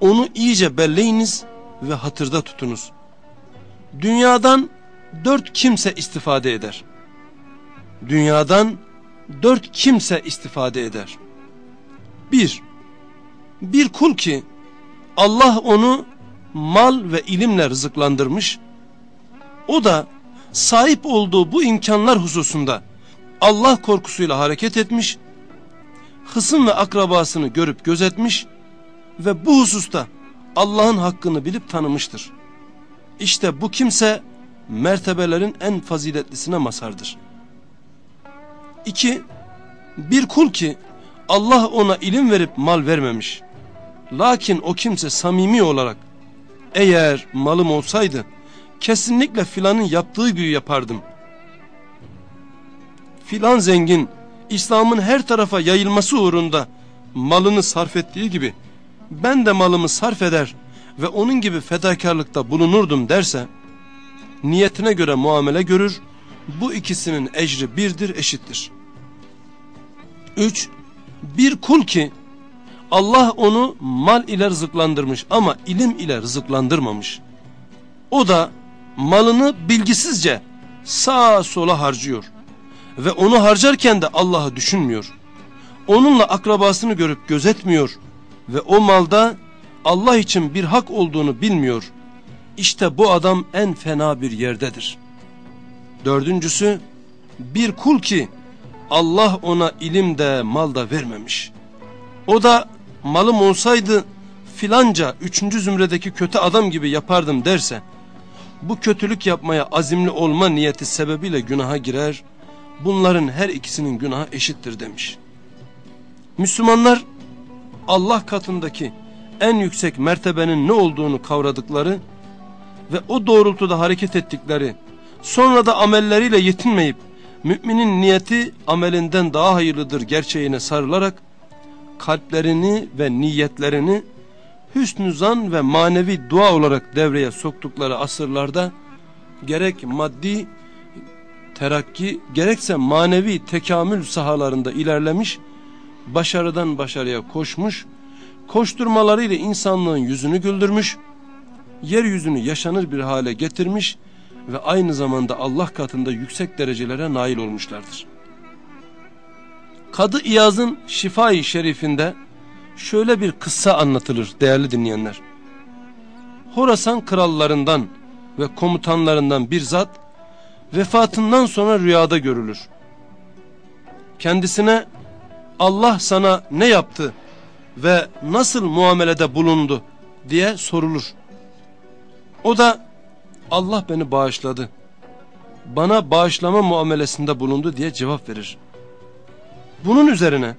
S1: Onu iyice belleyiniz ve hatırda tutunuz. Dünyadan dört kimse istifade eder. Dünyadan dört kimse istifade eder. Bir, bir kul ki Allah onu mal ve ilimle rızıklandırmış. O da sahip olduğu bu imkanlar hususunda Allah korkusuyla hareket etmiş, hısım ve akrabasını görüp gözetmiş ve bu hususta Allah'ın hakkını bilip tanımıştır. İşte bu kimse mertebelerin en faziletlisine masardır. İki, bir kul ki Allah ona ilim verip mal vermemiş. Lakin o kimse samimi olarak eğer malım olsaydı kesinlikle filanın yaptığı gibi yapardım. Filan zengin İslam'ın her tarafa yayılması uğrunda malını sarf ettiği gibi ben de malımı sarf eder ve onun gibi fedakarlıkta bulunurdum derse niyetine göre muamele görür bu ikisinin ecri birdir eşittir. 3. Bir kul ki Allah onu mal ile rızıklandırmış ama ilim ile rızıklandırmamış. O da malını bilgisizce sağa sola harcıyor. Ve onu harcarken de Allah'ı düşünmüyor. Onunla akrabasını görüp gözetmiyor. Ve o malda Allah için bir hak olduğunu bilmiyor. İşte bu adam en fena bir yerdedir. Dördüncüsü bir kul ki Allah ona ilim de mal da vermemiş. O da malım olsaydı filanca üçüncü zümredeki kötü adam gibi yapardım derse bu kötülük yapmaya azimli olma niyeti sebebiyle günaha girer. Bunların her ikisinin günahı eşittir demiş. Müslümanlar Allah katındaki en yüksek mertebenin ne olduğunu kavradıkları ve o doğrultuda hareket ettikleri, sonra da amelleriyle yetinmeyip müminin niyeti amelinden daha hayırlıdır gerçeğine sarılarak kalplerini ve niyetlerini hüsnü zan ve manevi dua olarak devreye soktukları asırlarda gerek maddi terakki gerekse manevi tekamül sahalarında ilerlemiş, başarıdan başarıya koşmuş, koşturmalarıyla insanlığın yüzünü güldürmüş, yeryüzünü yaşanır bir hale getirmiş ve aynı zamanda Allah katında yüksek derecelere nail olmuşlardır. Kadı İyaz'ın Şifai Şerifinde şöyle bir kıssa anlatılır değerli dinleyenler. Horasan krallarından ve komutanlarından bir zat vefatından sonra rüyada görülür. Kendisine Allah sana ne yaptı ve nasıl muamelede bulundu diye sorulur. O da Allah beni bağışladı. Bana bağışlama muamelesinde bulundu diye cevap verir. Bunun üzerine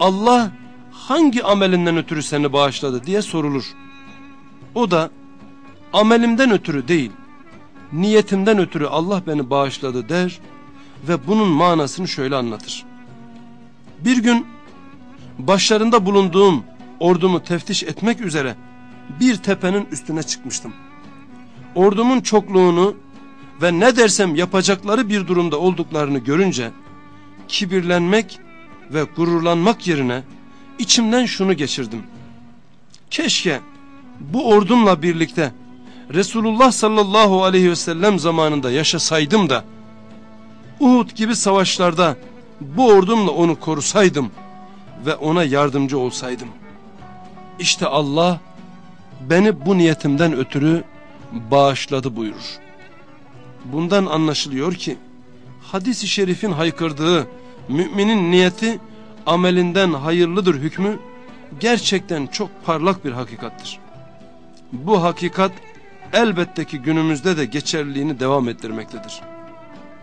S1: Allah hangi amelinden ötürü seni bağışladı diye sorulur. O da amelimden ötürü değil, niyetimden ötürü Allah beni bağışladı der ve bunun manasını şöyle anlatır. Bir gün başlarında bulunduğum ordumu teftiş etmek üzere bir tepenin üstüne çıkmıştım. Ordumun çokluğunu ve ne dersem yapacakları bir durumda olduklarını görünce kibirlenmek ve gururlanmak yerine içimden şunu geçirdim. Keşke bu ordumla birlikte Resulullah sallallahu aleyhi ve sellem zamanında yaşasaydım da Uhud gibi savaşlarda bu ordumla onu korusaydım ve ona yardımcı olsaydım. İşte Allah beni bu niyetimden ötürü bağışladı buyurur. Bundan anlaşılıyor ki hadis-i şerifin haykırdığı Müminin niyeti amelinden hayırlıdır hükmü gerçekten çok parlak bir hakikattır. Bu hakikat elbette ki günümüzde de geçerliliğini devam ettirmektedir.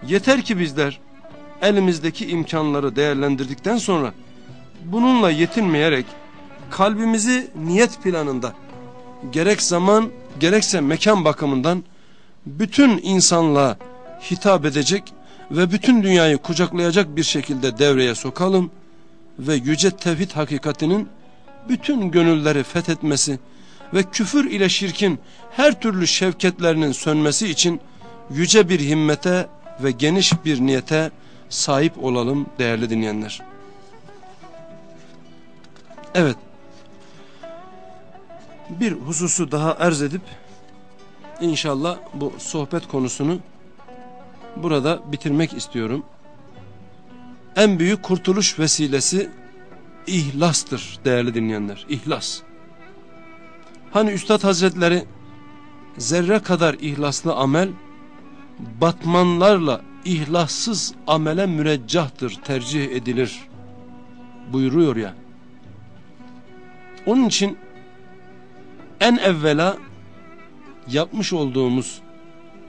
S1: Yeter ki bizler elimizdeki imkanları değerlendirdikten sonra bununla yetinmeyerek kalbimizi niyet planında gerek zaman gerekse mekan bakımından bütün insanlığa hitap edecek ve bütün dünyayı kucaklayacak bir şekilde devreye sokalım ve yüce tevhid hakikatinin bütün gönülleri fethetmesi ve küfür ile şirkin her türlü şevketlerinin sönmesi için yüce bir himmete ve geniş bir niyete sahip olalım değerli dinleyenler. Evet. Bir hususu daha arz edip inşallah bu sohbet konusunu burada bitirmek istiyorum. En büyük kurtuluş vesilesi ihlastır değerli dinleyenler. İhlas. Hani Üstad Hazretleri zerre kadar ihlaslı amel batmanlarla ihlassız amele müreccahtır, tercih edilir buyuruyor ya. Onun için en evvela yapmış olduğumuz,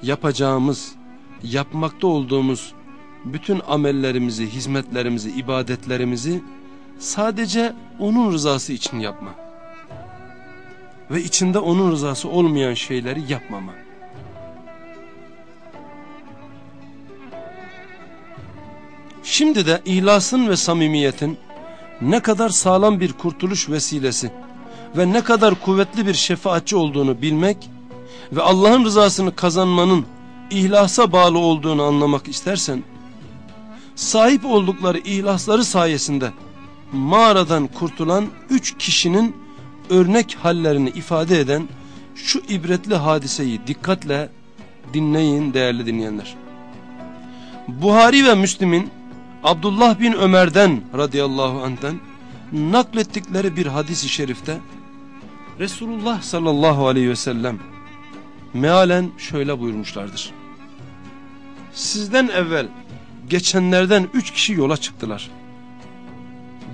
S1: yapacağımız, yapmakta olduğumuz bütün amellerimizi, hizmetlerimizi, ibadetlerimizi sadece onun rızası için yapma. Ve içinde onun rızası olmayan şeyleri yapmama. Şimdi de ihlasın ve samimiyetin ne kadar sağlam bir kurtuluş vesilesi ve ne kadar kuvvetli bir şefaatçi olduğunu bilmek ve Allah'ın rızasını kazanmanın ihlasa bağlı olduğunu anlamak istersen, sahip oldukları ihlasları sayesinde mağaradan kurtulan üç kişinin örnek hallerini ifade eden şu ibretli hadiseyi dikkatle dinleyin değerli dinleyenler. Buhari ve Müslim'in Abdullah bin Ömer'den radıyallahu anh'den naklettikleri bir hadis-i şerifte Resulullah sallallahu aleyhi ve sellem mealen şöyle buyurmuşlardır. Sizden evvel geçenlerden üç kişi yola çıktılar.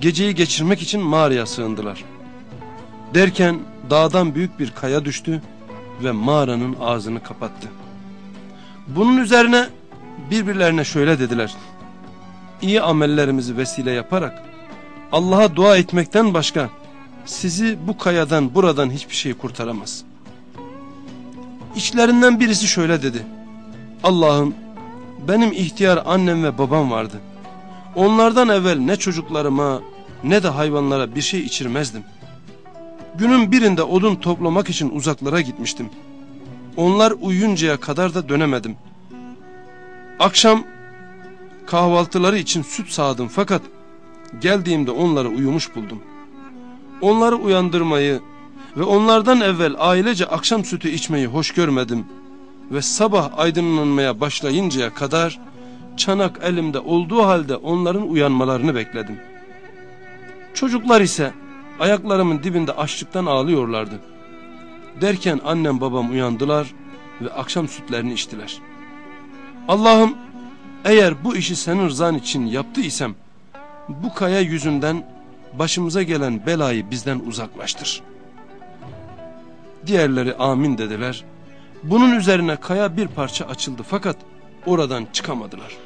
S1: Geceyi geçirmek için mağaraya sığındılar. Derken dağdan büyük bir kaya düştü ve mağaranın ağzını kapattı. Bunun üzerine birbirlerine şöyle dediler iyi amellerimizi vesile yaparak Allah'a dua etmekten başka sizi bu kayadan buradan hiçbir şey kurtaramaz. İçlerinden birisi şöyle dedi. Allah'ım benim ihtiyar annem ve babam vardı. Onlardan evvel ne çocuklarıma ne de hayvanlara bir şey içirmezdim. Günün birinde odun toplamak için uzaklara gitmiştim. Onlar uyuyuncaya kadar da dönemedim. Akşam kahvaltıları için süt sağdım fakat geldiğimde onları uyumuş buldum. Onları uyandırmayı ve onlardan evvel ailece akşam sütü içmeyi hoş görmedim ve sabah aydınlanmaya başlayıncaya kadar çanak elimde olduğu halde onların uyanmalarını bekledim. Çocuklar ise ayaklarımın dibinde açlıktan ağlıyorlardı. Derken annem babam uyandılar ve akşam sütlerini içtiler. Allah'ım eğer bu işi senin rızan için yaptıysam bu kaya yüzünden başımıza gelen belayı bizden uzaklaştır. Diğerleri amin dediler. Bunun üzerine kaya bir parça açıldı fakat oradan çıkamadılar.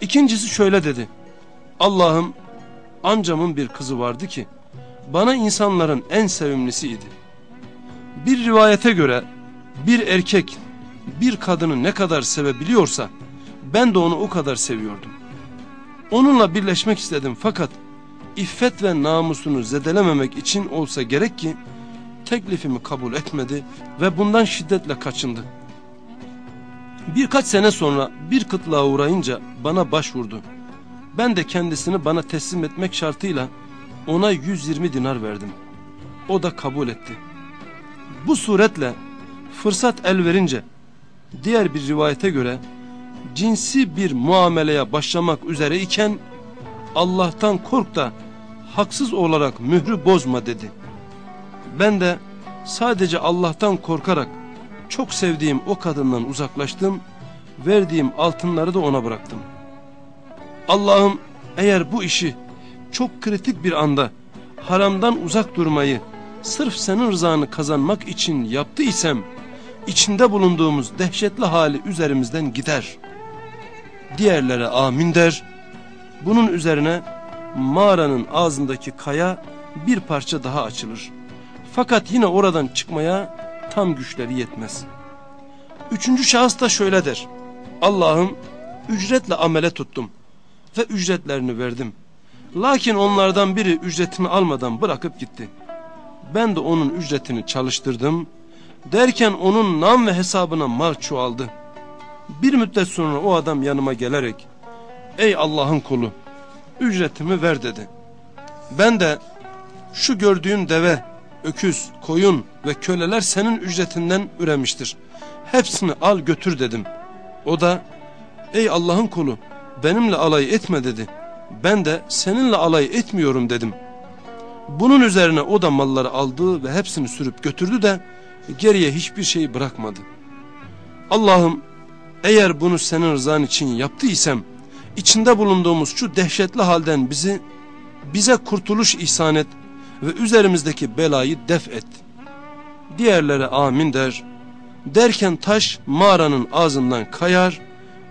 S1: İkincisi şöyle dedi. Allah'ım amcamın bir kızı vardı ki bana insanların en sevimlisiydi. Bir rivayete göre bir erkek bir kadını ne kadar sevebiliyorsa ben de onu o kadar seviyordum. Onunla birleşmek istedim fakat iffet ve namusunu zedelememek için olsa gerek ki teklifimi kabul etmedi ve bundan şiddetle kaçındı. Birkaç sene sonra bir kıtlığa uğrayınca bana başvurdu. Ben de kendisini bana teslim etmek şartıyla ona 120 dinar verdim. O da kabul etti. Bu suretle fırsat el verince diğer bir rivayete göre cinsi bir muameleye başlamak üzere iken Allah'tan kork da haksız olarak mührü bozma dedi. Ben de sadece Allah'tan korkarak çok sevdiğim o kadından uzaklaştım, verdiğim altınları da ona bıraktım. Allah'ım eğer bu işi çok kritik bir anda haramdan uzak durmayı sırf senin rızanı kazanmak için yaptı isem içinde bulunduğumuz dehşetli hali üzerimizden gider. Diğerlere amin der. Bunun üzerine mağaranın ağzındaki kaya bir parça daha açılır. Fakat yine oradan çıkmaya tam güçleri yetmez. Üçüncü şahıs da şöyle der. Allah'ım ücretle amele tuttum ve ücretlerini verdim. Lakin onlardan biri ücretini almadan bırakıp gitti. Ben de onun ücretini çalıştırdım. Derken onun nam ve hesabına mal çoğaldı. Bir müddet sonra o adam yanıma gelerek Ey Allah'ın kulu ücretimi ver dedi. Ben de şu gördüğün deve, öküz, koyun ve köleler senin ücretinden üremiştir. Hepsini al götür dedim. O da ey Allah'ın kulu benimle alay etme dedi. Ben de seninle alay etmiyorum dedim. Bunun üzerine o da malları aldı ve hepsini sürüp götürdü de geriye hiçbir şey bırakmadı. Allah'ım eğer bunu senin rızan için yaptıysam içinde bulunduğumuz şu dehşetli halden bizi bize kurtuluş ihsan et ve üzerimizdeki belayı def et. Diğerlere amin der. Derken taş mağaranın ağzından kayar,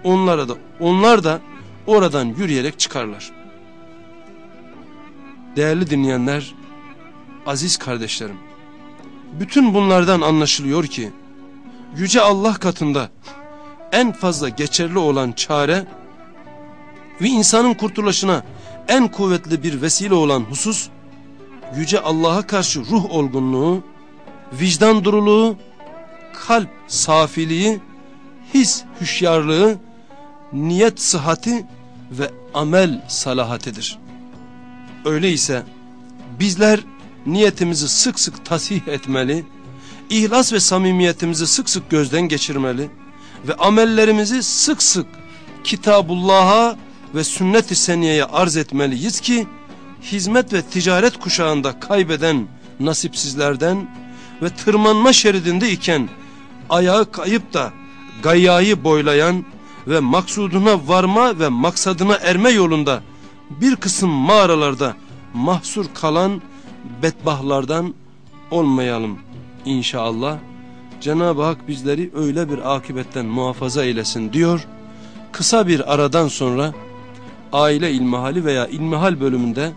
S1: onlara da onlar da oradan yürüyerek çıkarlar. Değerli dinleyenler, aziz kardeşlerim, bütün bunlardan anlaşılıyor ki, Yüce Allah katında en fazla geçerli olan çare ve insanın kurtuluşuna en kuvvetli bir vesile olan husus, Yüce Allah'a karşı ruh olgunluğu, vicdan duruluğu, kalp safiliği, his hüşyarlığı, niyet sıhhati ve amel salahatidir. Öyleyse bizler niyetimizi sık sık tasih etmeli, ihlas ve samimiyetimizi sık sık gözden geçirmeli ve amellerimizi sık sık Kitabullah'a ve sünnet-i seniyeye arz etmeliyiz ki hizmet ve ticaret kuşağında kaybeden nasipsizlerden ve tırmanma şeridinde iken ayağı kayıp da gayayı boylayan ve maksuduna varma ve maksadına erme yolunda bir kısım mağaralarda mahsur kalan bedbahlardan olmayalım inşallah. Cenab-ı Hak bizleri öyle bir akibetten muhafaza eylesin diyor. Kısa bir aradan sonra aile ilmihali veya ilmihal bölümünde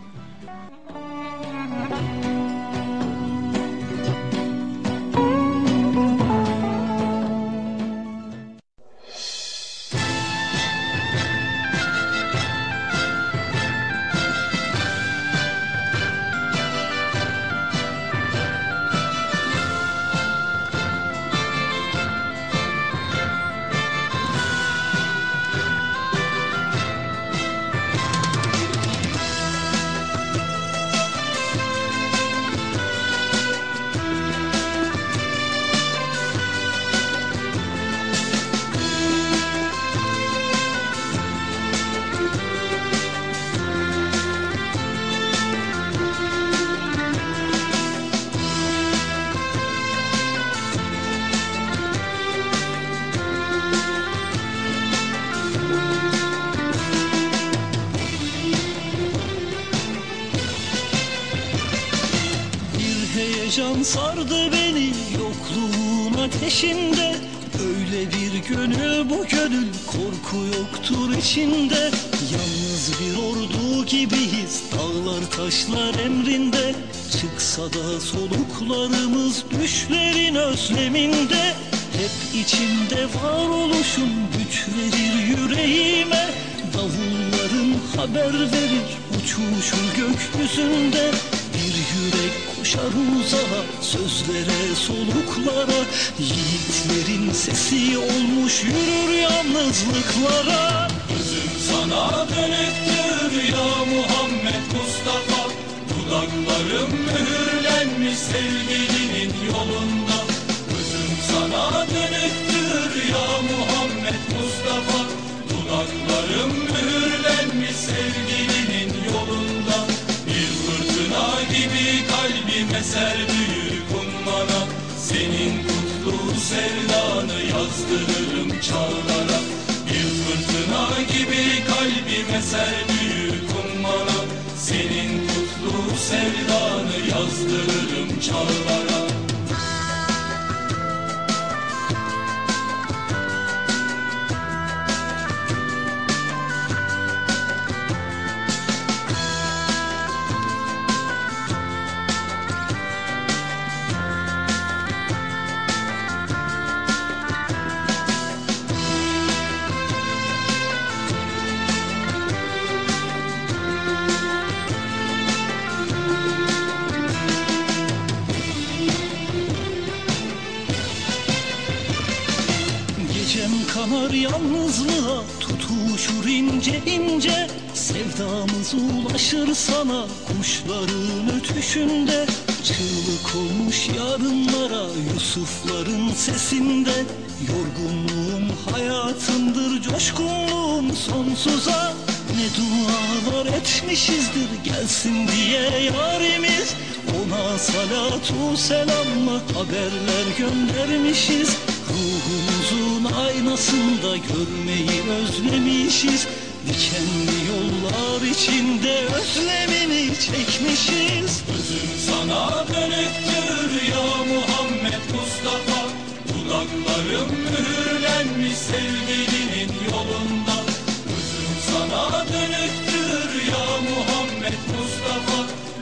S2: sardı beni yokluğun ateşinde. Öyle bir gönül bu gönül korku yoktur içinde. Yalnız bir ordu gibiyiz dağlar taşlar emrinde. Çıksa da soluklarımız düşlerin özleminde. Hep içimde var oluşun güç verir yüreğime. Davulların haber verir uçuşur gökyüzünde Koşar uzağa sözlere soluklara Yiğitlerin sesi olmuş yürür yalnızlıklara.
S3: Gözüm sana dönüktür ya Muhammed Mustafa. Dudaklarım mühürlenmiş sevgilinin yolunda. Gözüm sana dönüktür ya Muhammed Mustafa. Dudaklarım mühürlenmiş sevgilinin gibi kalbim eser büyük ummana Senin kutlu sevdanı yazdırırım çağlara. Bir fırtına gibi kalbime ser büyük ummana Senin kutlu sevdanı yazdırırım çağlara
S2: yalnızlığa tutuşur ince ince. Sevdamız ulaşır sana kuşların ötüşünde. Çığlık olmuş yarınlara Yusufların sesinde. Yorgunluğum hayatımdır coşkunluğum sonsuza. Ne dualar etmişizdir gelsin diye yarimiz. Ona salatu selamla haberler göndermişiz aynasında görmeyi özlemişiz. Dikenli yollar içinde özlemini çekmişiz.
S3: Özüm sana dönüktür ya Muhammed Mustafa. Dudaklarım mühürlenmiş sevgilinin yolunda. Özüm sana dönüktür ya Muhammed Mustafa.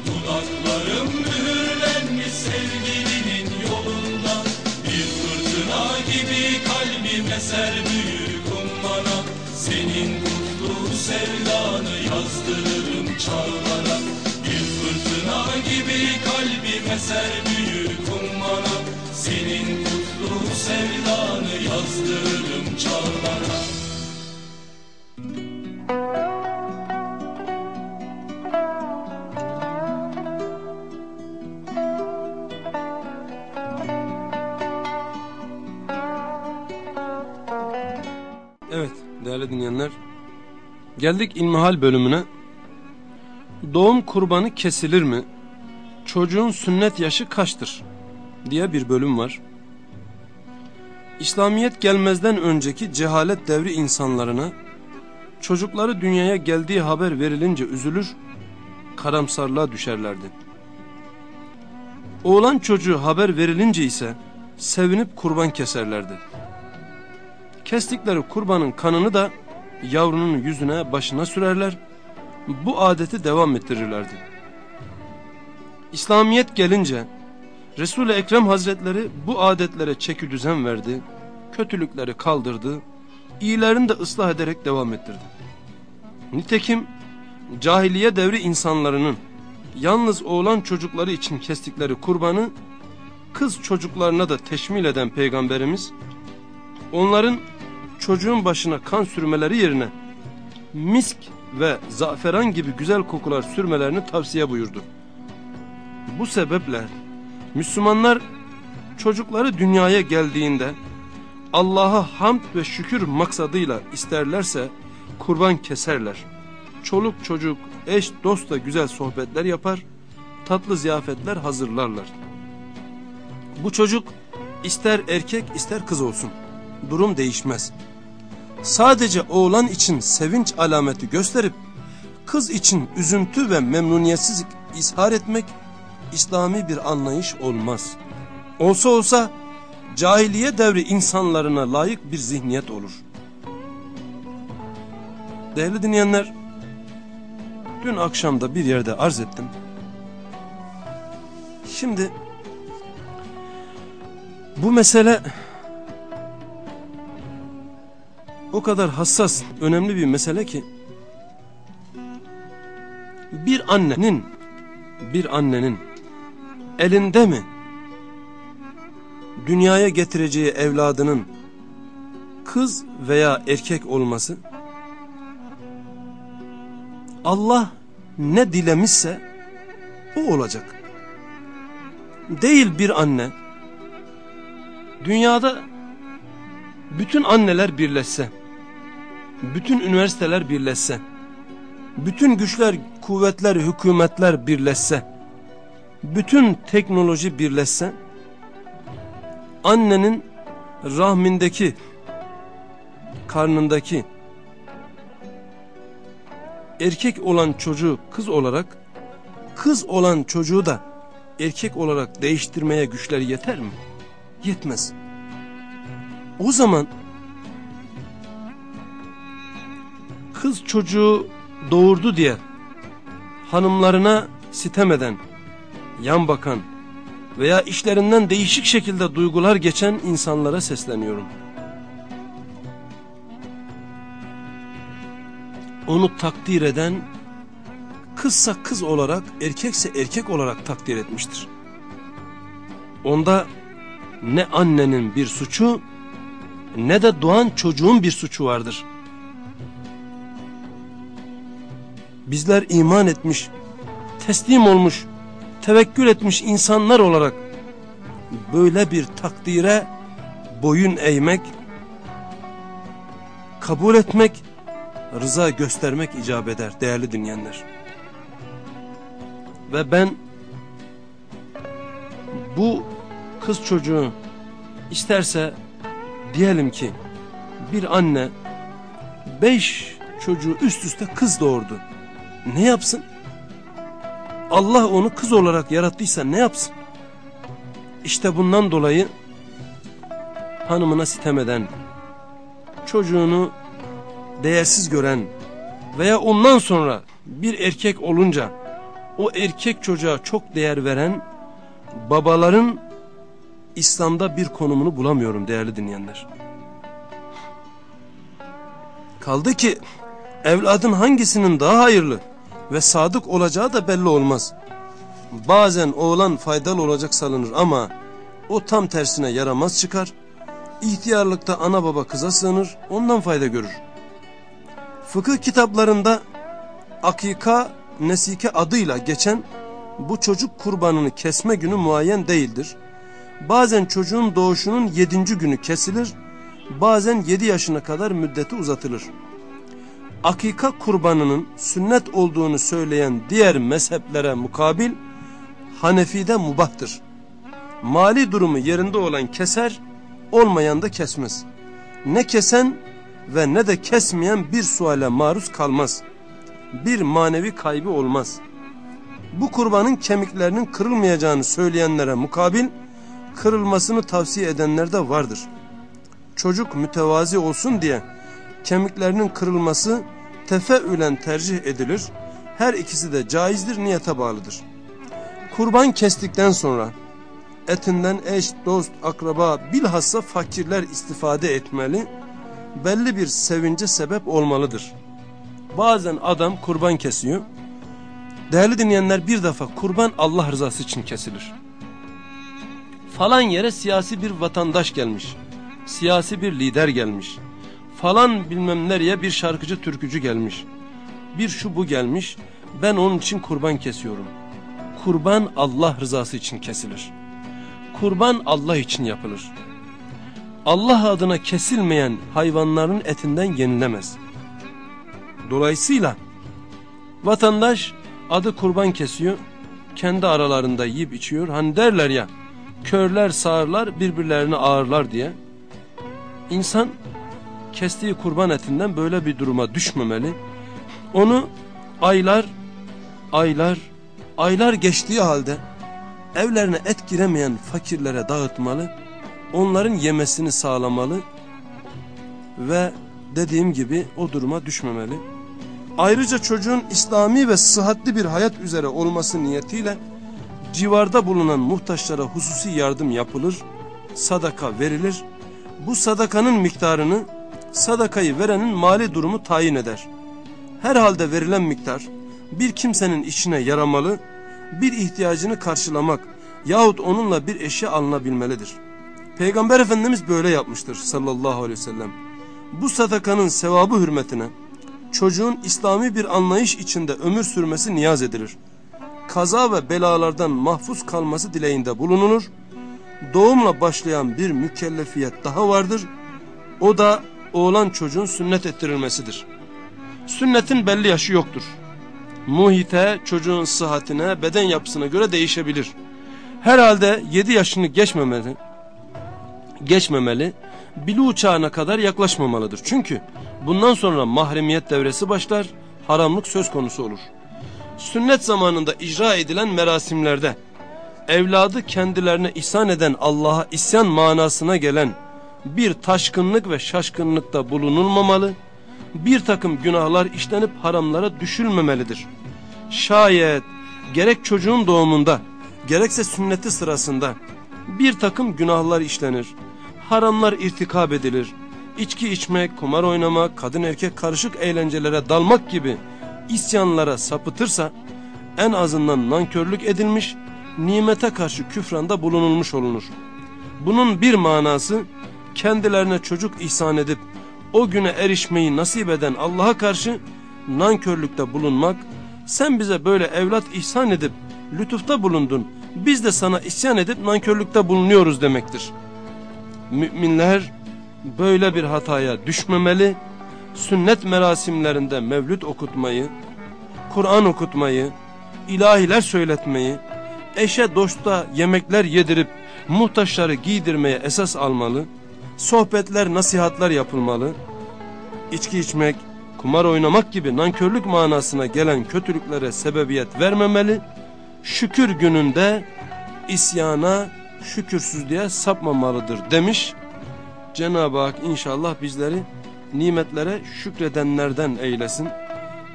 S3: Dudaklarım mühürlenmiş sevgilinin yolunda. Bir fırtına gibi kalbim eser büyük ummana Senin kutlu sevdanı yazdırırım çağlara. Bir fırtına gibi kalbim eser büyük ummana Senin kutlu sevdanı yazdırırım çağlara
S1: değerli dinleyenler. Geldik ilmihal bölümüne. Doğum kurbanı kesilir mi? Çocuğun sünnet yaşı kaçtır? diye bir bölüm var. İslamiyet gelmezden önceki cehalet devri insanlarına çocukları dünyaya geldiği haber verilince üzülür, karamsarlığa düşerlerdi. Oğlan çocuğu haber verilince ise sevinip kurban keserlerdi. Kestikleri kurbanın kanını da yavrunun yüzüne başına sürerler. Bu adeti devam ettirirlerdi. İslamiyet gelince Resul-i Ekrem Hazretleri bu adetlere çeki düzen verdi. Kötülükleri kaldırdı. iyilerini de ıslah ederek devam ettirdi. Nitekim cahiliye devri insanlarının yalnız oğlan çocukları için kestikleri kurbanı kız çocuklarına da teşmil eden peygamberimiz onların çocuğun başına kan sürmeleri yerine misk ve zaferan gibi güzel kokular sürmelerini tavsiye buyurdu. Bu sebeple Müslümanlar çocukları dünyaya geldiğinde Allah'a hamd ve şükür maksadıyla isterlerse kurban keserler. Çoluk çocuk, eş dostla güzel sohbetler yapar, tatlı ziyafetler hazırlarlar. Bu çocuk ister erkek ister kız olsun durum değişmez. Sadece oğlan için sevinç alameti gösterip kız için üzüntü ve memnuniyetsizlik ishar etmek İslami bir anlayış olmaz. Olsa olsa cahiliye devri insanlarına layık bir zihniyet olur. Değerli dinleyenler, dün akşamda bir yerde arz ettim. Şimdi bu mesele o kadar hassas, önemli bir mesele ki bir annenin bir annenin elinde mi dünyaya getireceği evladının kız veya erkek olması Allah ne dilemişse o olacak. Değil bir anne dünyada bütün anneler birleşse bütün üniversiteler birleşse, bütün güçler, kuvvetler, hükümetler birleşse, bütün teknoloji birleşse, annenin rahmindeki, karnındaki erkek olan çocuğu kız olarak, kız olan çocuğu da erkek olarak değiştirmeye güçleri yeter mi? Yetmez. O zaman kız çocuğu doğurdu diye hanımlarına sitem eden, yan bakan veya işlerinden değişik şekilde duygular geçen insanlara sesleniyorum. Onu takdir eden kızsa kız olarak erkekse erkek olarak takdir etmiştir. Onda ne annenin bir suçu ne de doğan çocuğun bir suçu vardır. Bizler iman etmiş, teslim olmuş, tevekkül etmiş insanlar olarak böyle bir takdire boyun eğmek, kabul etmek, rıza göstermek icap eder değerli dinleyenler. Ve ben bu kız çocuğu isterse diyelim ki bir anne beş çocuğu üst üste kız doğurdu. Ne yapsın? Allah onu kız olarak yarattıysa ne yapsın? İşte bundan dolayı hanımına sitem eden, çocuğunu değersiz gören veya ondan sonra bir erkek olunca o erkek çocuğa çok değer veren babaların İslam'da bir konumunu bulamıyorum değerli dinleyenler. Kaldı ki evladın hangisinin daha hayırlı ve sadık olacağı da belli olmaz. Bazen oğlan faydalı olacak salınır ama o tam tersine yaramaz çıkar. İhtiyarlıkta ana baba kıza sığınır ondan fayda görür. Fıkıh kitaplarında akika nesike adıyla geçen bu çocuk kurbanını kesme günü muayyen değildir. Bazen çocuğun doğuşunun yedinci günü kesilir, bazen yedi yaşına kadar müddeti uzatılır. Akika kurbanının sünnet olduğunu söyleyen diğer mezheplere mukabil, Hanefi'de mubahtır. Mali durumu yerinde olan keser, olmayan da kesmez. Ne kesen ve ne de kesmeyen bir suale maruz kalmaz. Bir manevi kaybı olmaz. Bu kurbanın kemiklerinin kırılmayacağını söyleyenlere mukabil, kırılmasını tavsiye edenler de vardır. Çocuk mütevazi olsun diye kemiklerinin kırılması tefeülen tercih edilir. Her ikisi de caizdir, niyete bağlıdır. Kurban kestikten sonra etinden eş, dost, akraba, bilhassa fakirler istifade etmeli, belli bir sevince sebep olmalıdır. Bazen adam kurban kesiyor. Değerli dinleyenler bir defa kurban Allah rızası için kesilir. Falan yere siyasi bir vatandaş gelmiş. Siyasi bir lider gelmiş. Falan bilmem nereye bir şarkıcı türkücü gelmiş. Bir şu bu gelmiş. Ben onun için kurban kesiyorum. Kurban Allah rızası için kesilir. Kurban Allah için yapılır. Allah adına kesilmeyen hayvanların etinden yenilemez. Dolayısıyla vatandaş adı kurban kesiyor, kendi aralarında yiyip içiyor. Hani derler ya, körler sağırlar birbirlerini ağırlar diye. İnsan kestiği kurban etinden böyle bir duruma düşmemeli. Onu aylar, aylar, aylar geçtiği halde evlerine et giremeyen fakirlere dağıtmalı, onların yemesini sağlamalı ve dediğim gibi o duruma düşmemeli. Ayrıca çocuğun İslami ve sıhhatli bir hayat üzere olması niyetiyle civarda bulunan muhtaçlara hususi yardım yapılır, sadaka verilir. Bu sadakanın miktarını sadakayı verenin mali durumu tayin eder. Herhalde verilen miktar bir kimsenin içine yaramalı, bir ihtiyacını karşılamak yahut onunla bir eşya alınabilmelidir. Peygamber Efendimiz böyle yapmıştır sallallahu aleyhi ve sellem. Bu sadakanın sevabı hürmetine çocuğun İslami bir anlayış içinde ömür sürmesi niyaz edilir. Kaza ve belalardan mahfuz kalması dileğinde bulunulur. Doğumla başlayan bir mükellefiyet daha vardır. O da oğlan çocuğun sünnet ettirilmesidir. Sünnetin belli yaşı yoktur. Muhite, çocuğun sıhhatine, beden yapısına göre değişebilir. Herhalde 7 yaşını geçmemeli, geçmemeli, bilu çağına kadar yaklaşmamalıdır. Çünkü bundan sonra mahremiyet devresi başlar, haramlık söz konusu olur. Sünnet zamanında icra edilen merasimlerde evladı kendilerine ihsan eden Allah'a isyan manasına gelen bir taşkınlık ve şaşkınlıkta bulunulmamalı, bir takım günahlar işlenip haramlara düşülmemelidir. Şayet gerek çocuğun doğumunda gerekse sünneti sırasında bir takım günahlar işlenir, haramlar irtikab edilir, içki içmek, kumar oynamak, kadın erkek karışık eğlencelere dalmak gibi isyanlara sapıtırsa en azından nankörlük edilmiş, nimete karşı küfranda bulunulmuş olunur. Bunun bir manası kendilerine çocuk ihsan edip o güne erişmeyi nasip eden Allah'a karşı nankörlükte bulunmak, sen bize böyle evlat ihsan edip lütufta bulundun, biz de sana isyan edip nankörlükte bulunuyoruz demektir. Müminler böyle bir hataya düşmemeli, sünnet merasimlerinde mevlüt okutmayı, Kur'an okutmayı, ilahiler söyletmeyi, eşe dosta yemekler yedirip muhtaçları giydirmeye esas almalı, sohbetler, nasihatler yapılmalı, içki içmek, kumar oynamak gibi nankörlük manasına gelen kötülüklere sebebiyet vermemeli, şükür gününde isyana, şükürsüzlüğe sapmamalıdır demiş. Cenab-ı Hak inşallah bizleri nimetlere şükredenlerden eylesin.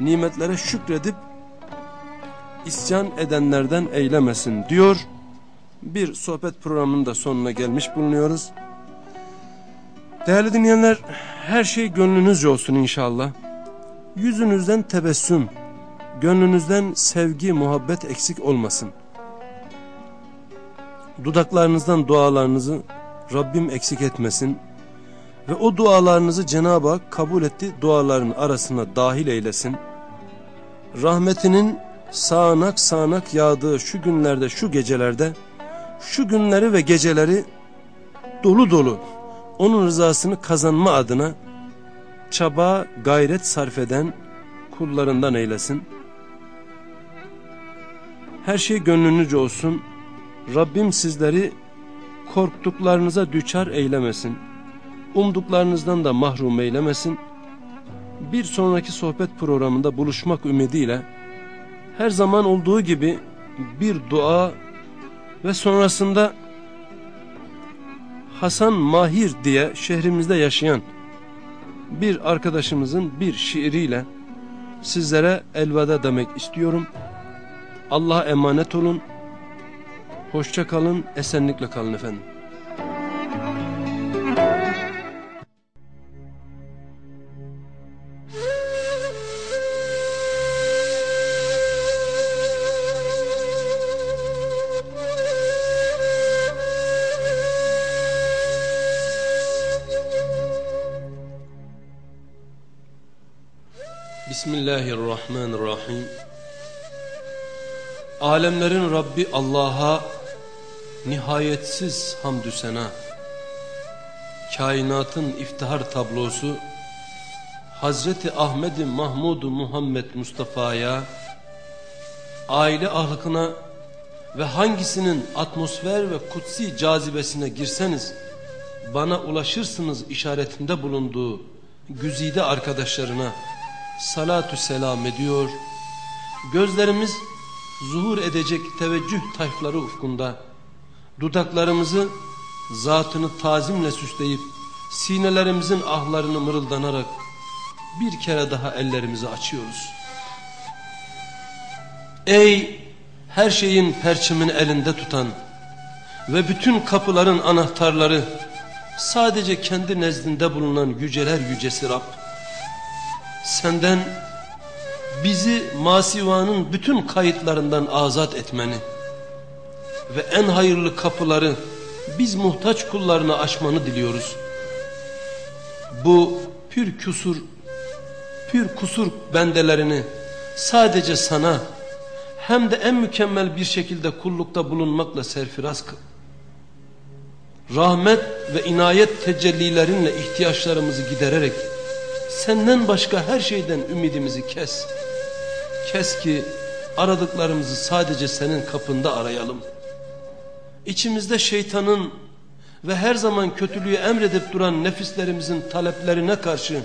S1: Nimetlere şükredip isyan edenlerden eylemesin diyor. Bir sohbet programının da sonuna gelmiş bulunuyoruz. Değerli dinleyenler her şey gönlünüzce olsun inşallah. Yüzünüzden tebessüm, gönlünüzden sevgi, muhabbet eksik olmasın. Dudaklarınızdan dualarınızı Rabbim eksik etmesin. Ve o dualarınızı Cenab-ı Hak kabul etti duaların arasına dahil eylesin. Rahmetinin sağanak sağanak yağdığı şu günlerde şu gecelerde şu günleri ve geceleri dolu dolu onun rızasını kazanma adına çaba gayret sarf eden kullarından eylesin. Her şey gönlünüzce olsun. Rabbim sizleri korktuklarınıza düçar eylemesin. Umduklarınızdan da mahrum eylemesin. Bir sonraki sohbet programında buluşmak ümidiyle her zaman olduğu gibi bir dua ve sonrasında Hasan Mahir diye şehrimizde yaşayan bir arkadaşımızın bir şiiriyle sizlere elveda demek istiyorum. Allah'a emanet olun. Hoşça kalın, esenlikle kalın efendim. Bismillahirrahmanirrahim. Alemlerin Rabbi Allah'a nihayetsiz hamdü sena. Kainatın iftihar tablosu Hazreti Ahmet-i mahmud Muhammed Mustafa'ya aile ahlakına ve hangisinin atmosfer ve kutsi cazibesine girseniz bana ulaşırsınız işaretinde bulunduğu güzide arkadaşlarına salatü selam ediyor. Gözlerimiz zuhur edecek teveccüh tayfları ufkunda. Dudaklarımızı zatını tazimle süsleyip sinelerimizin ahlarını mırıldanarak bir kere daha ellerimizi açıyoruz. Ey her şeyin perçimini elinde tutan ve bütün kapıların anahtarları sadece kendi nezdinde bulunan yüceler yücesi Rab senden bizi masivanın bütün kayıtlarından azat etmeni ve en hayırlı kapıları biz muhtaç kullarına açmanı diliyoruz. Bu pür kusur, pür kusur bendelerini sadece sana hem de en mükemmel bir şekilde kullukta bulunmakla serfiraz kıl. Rahmet ve inayet tecellilerinle ihtiyaçlarımızı gidererek Senden başka her şeyden ümidimizi kes. Kes ki aradıklarımızı sadece senin kapında arayalım. İçimizde şeytanın ve her zaman kötülüğü emredip duran nefislerimizin taleplerine karşı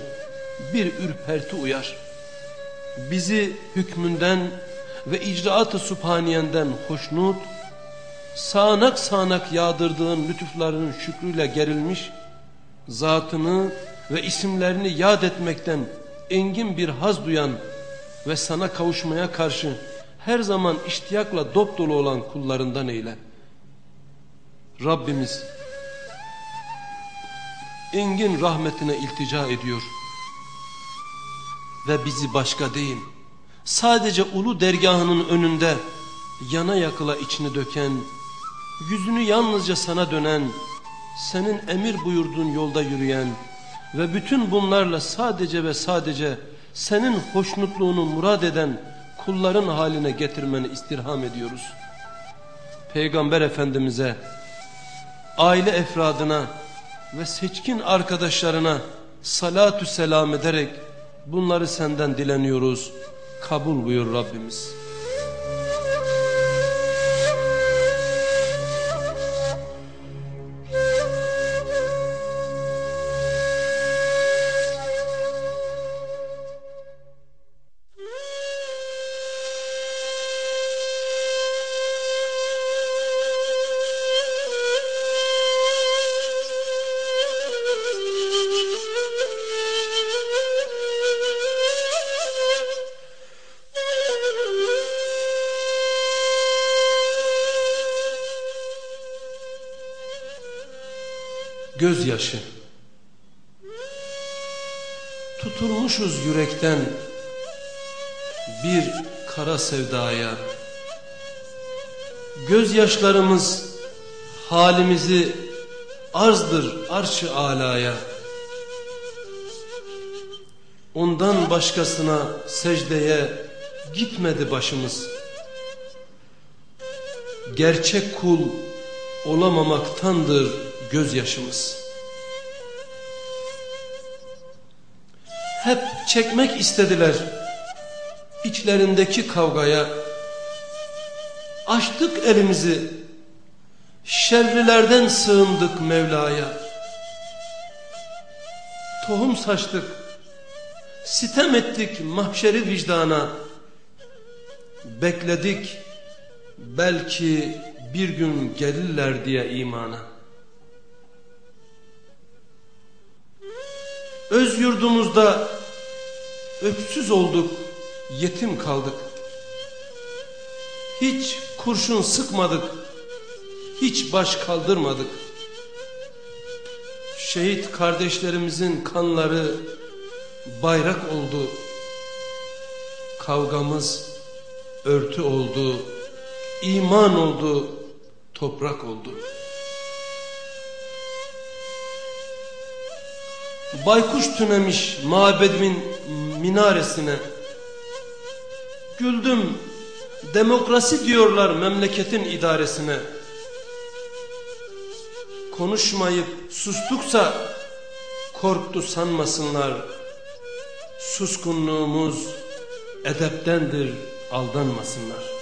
S1: bir ürperti uyar. bizi hükmünden ve icraat-ı subhaniyenden hoşnut, sağanak sağanak yağdırdığın lütuflarının şükrüyle gerilmiş, zatını ve isimlerini yad etmekten engin bir haz duyan ve sana kavuşmaya karşı her zaman iştiyakla dop dolu olan kullarından eyle. Rabbimiz engin rahmetine iltica ediyor ve bizi başka değil sadece ulu dergahının önünde yana yakıla içini döken yüzünü yalnızca sana dönen senin emir buyurduğun yolda yürüyen ve bütün bunlarla sadece ve sadece senin hoşnutluğunu murad eden kulların haline getirmeni istirham ediyoruz. Peygamber Efendimiz'e, aile efradına ve seçkin arkadaşlarına salatü selam ederek bunları senden dileniyoruz. Kabul buyur Rabbimiz. Gözyaşı. Tutulmuşuz yürekten bir kara sevdaya. Gözyaşlarımız halimizi arzdır arş-ı alaya. Ondan başkasına secdeye gitmedi başımız. Gerçek kul olamamaktandır gözyaşımız. Hep çekmek istediler içlerindeki kavgaya. Açtık elimizi, şerrilerden sığındık Mevla'ya. Tohum saçtık, sitem ettik mahşeri vicdana. Bekledik, belki bir gün gelirler diye imana. Öz yurdumuzda öksüz olduk, yetim kaldık. Hiç kurşun sıkmadık, hiç baş kaldırmadık. Şehit kardeşlerimizin kanları bayrak oldu. Kavgamız örtü oldu, iman oldu, toprak oldu. Baykuş tünemiş mabedimin minaresine. Güldüm demokrasi diyorlar memleketin idaresine. Konuşmayıp sustuksa korktu sanmasınlar. Suskunluğumuz edeptendir aldanmasınlar.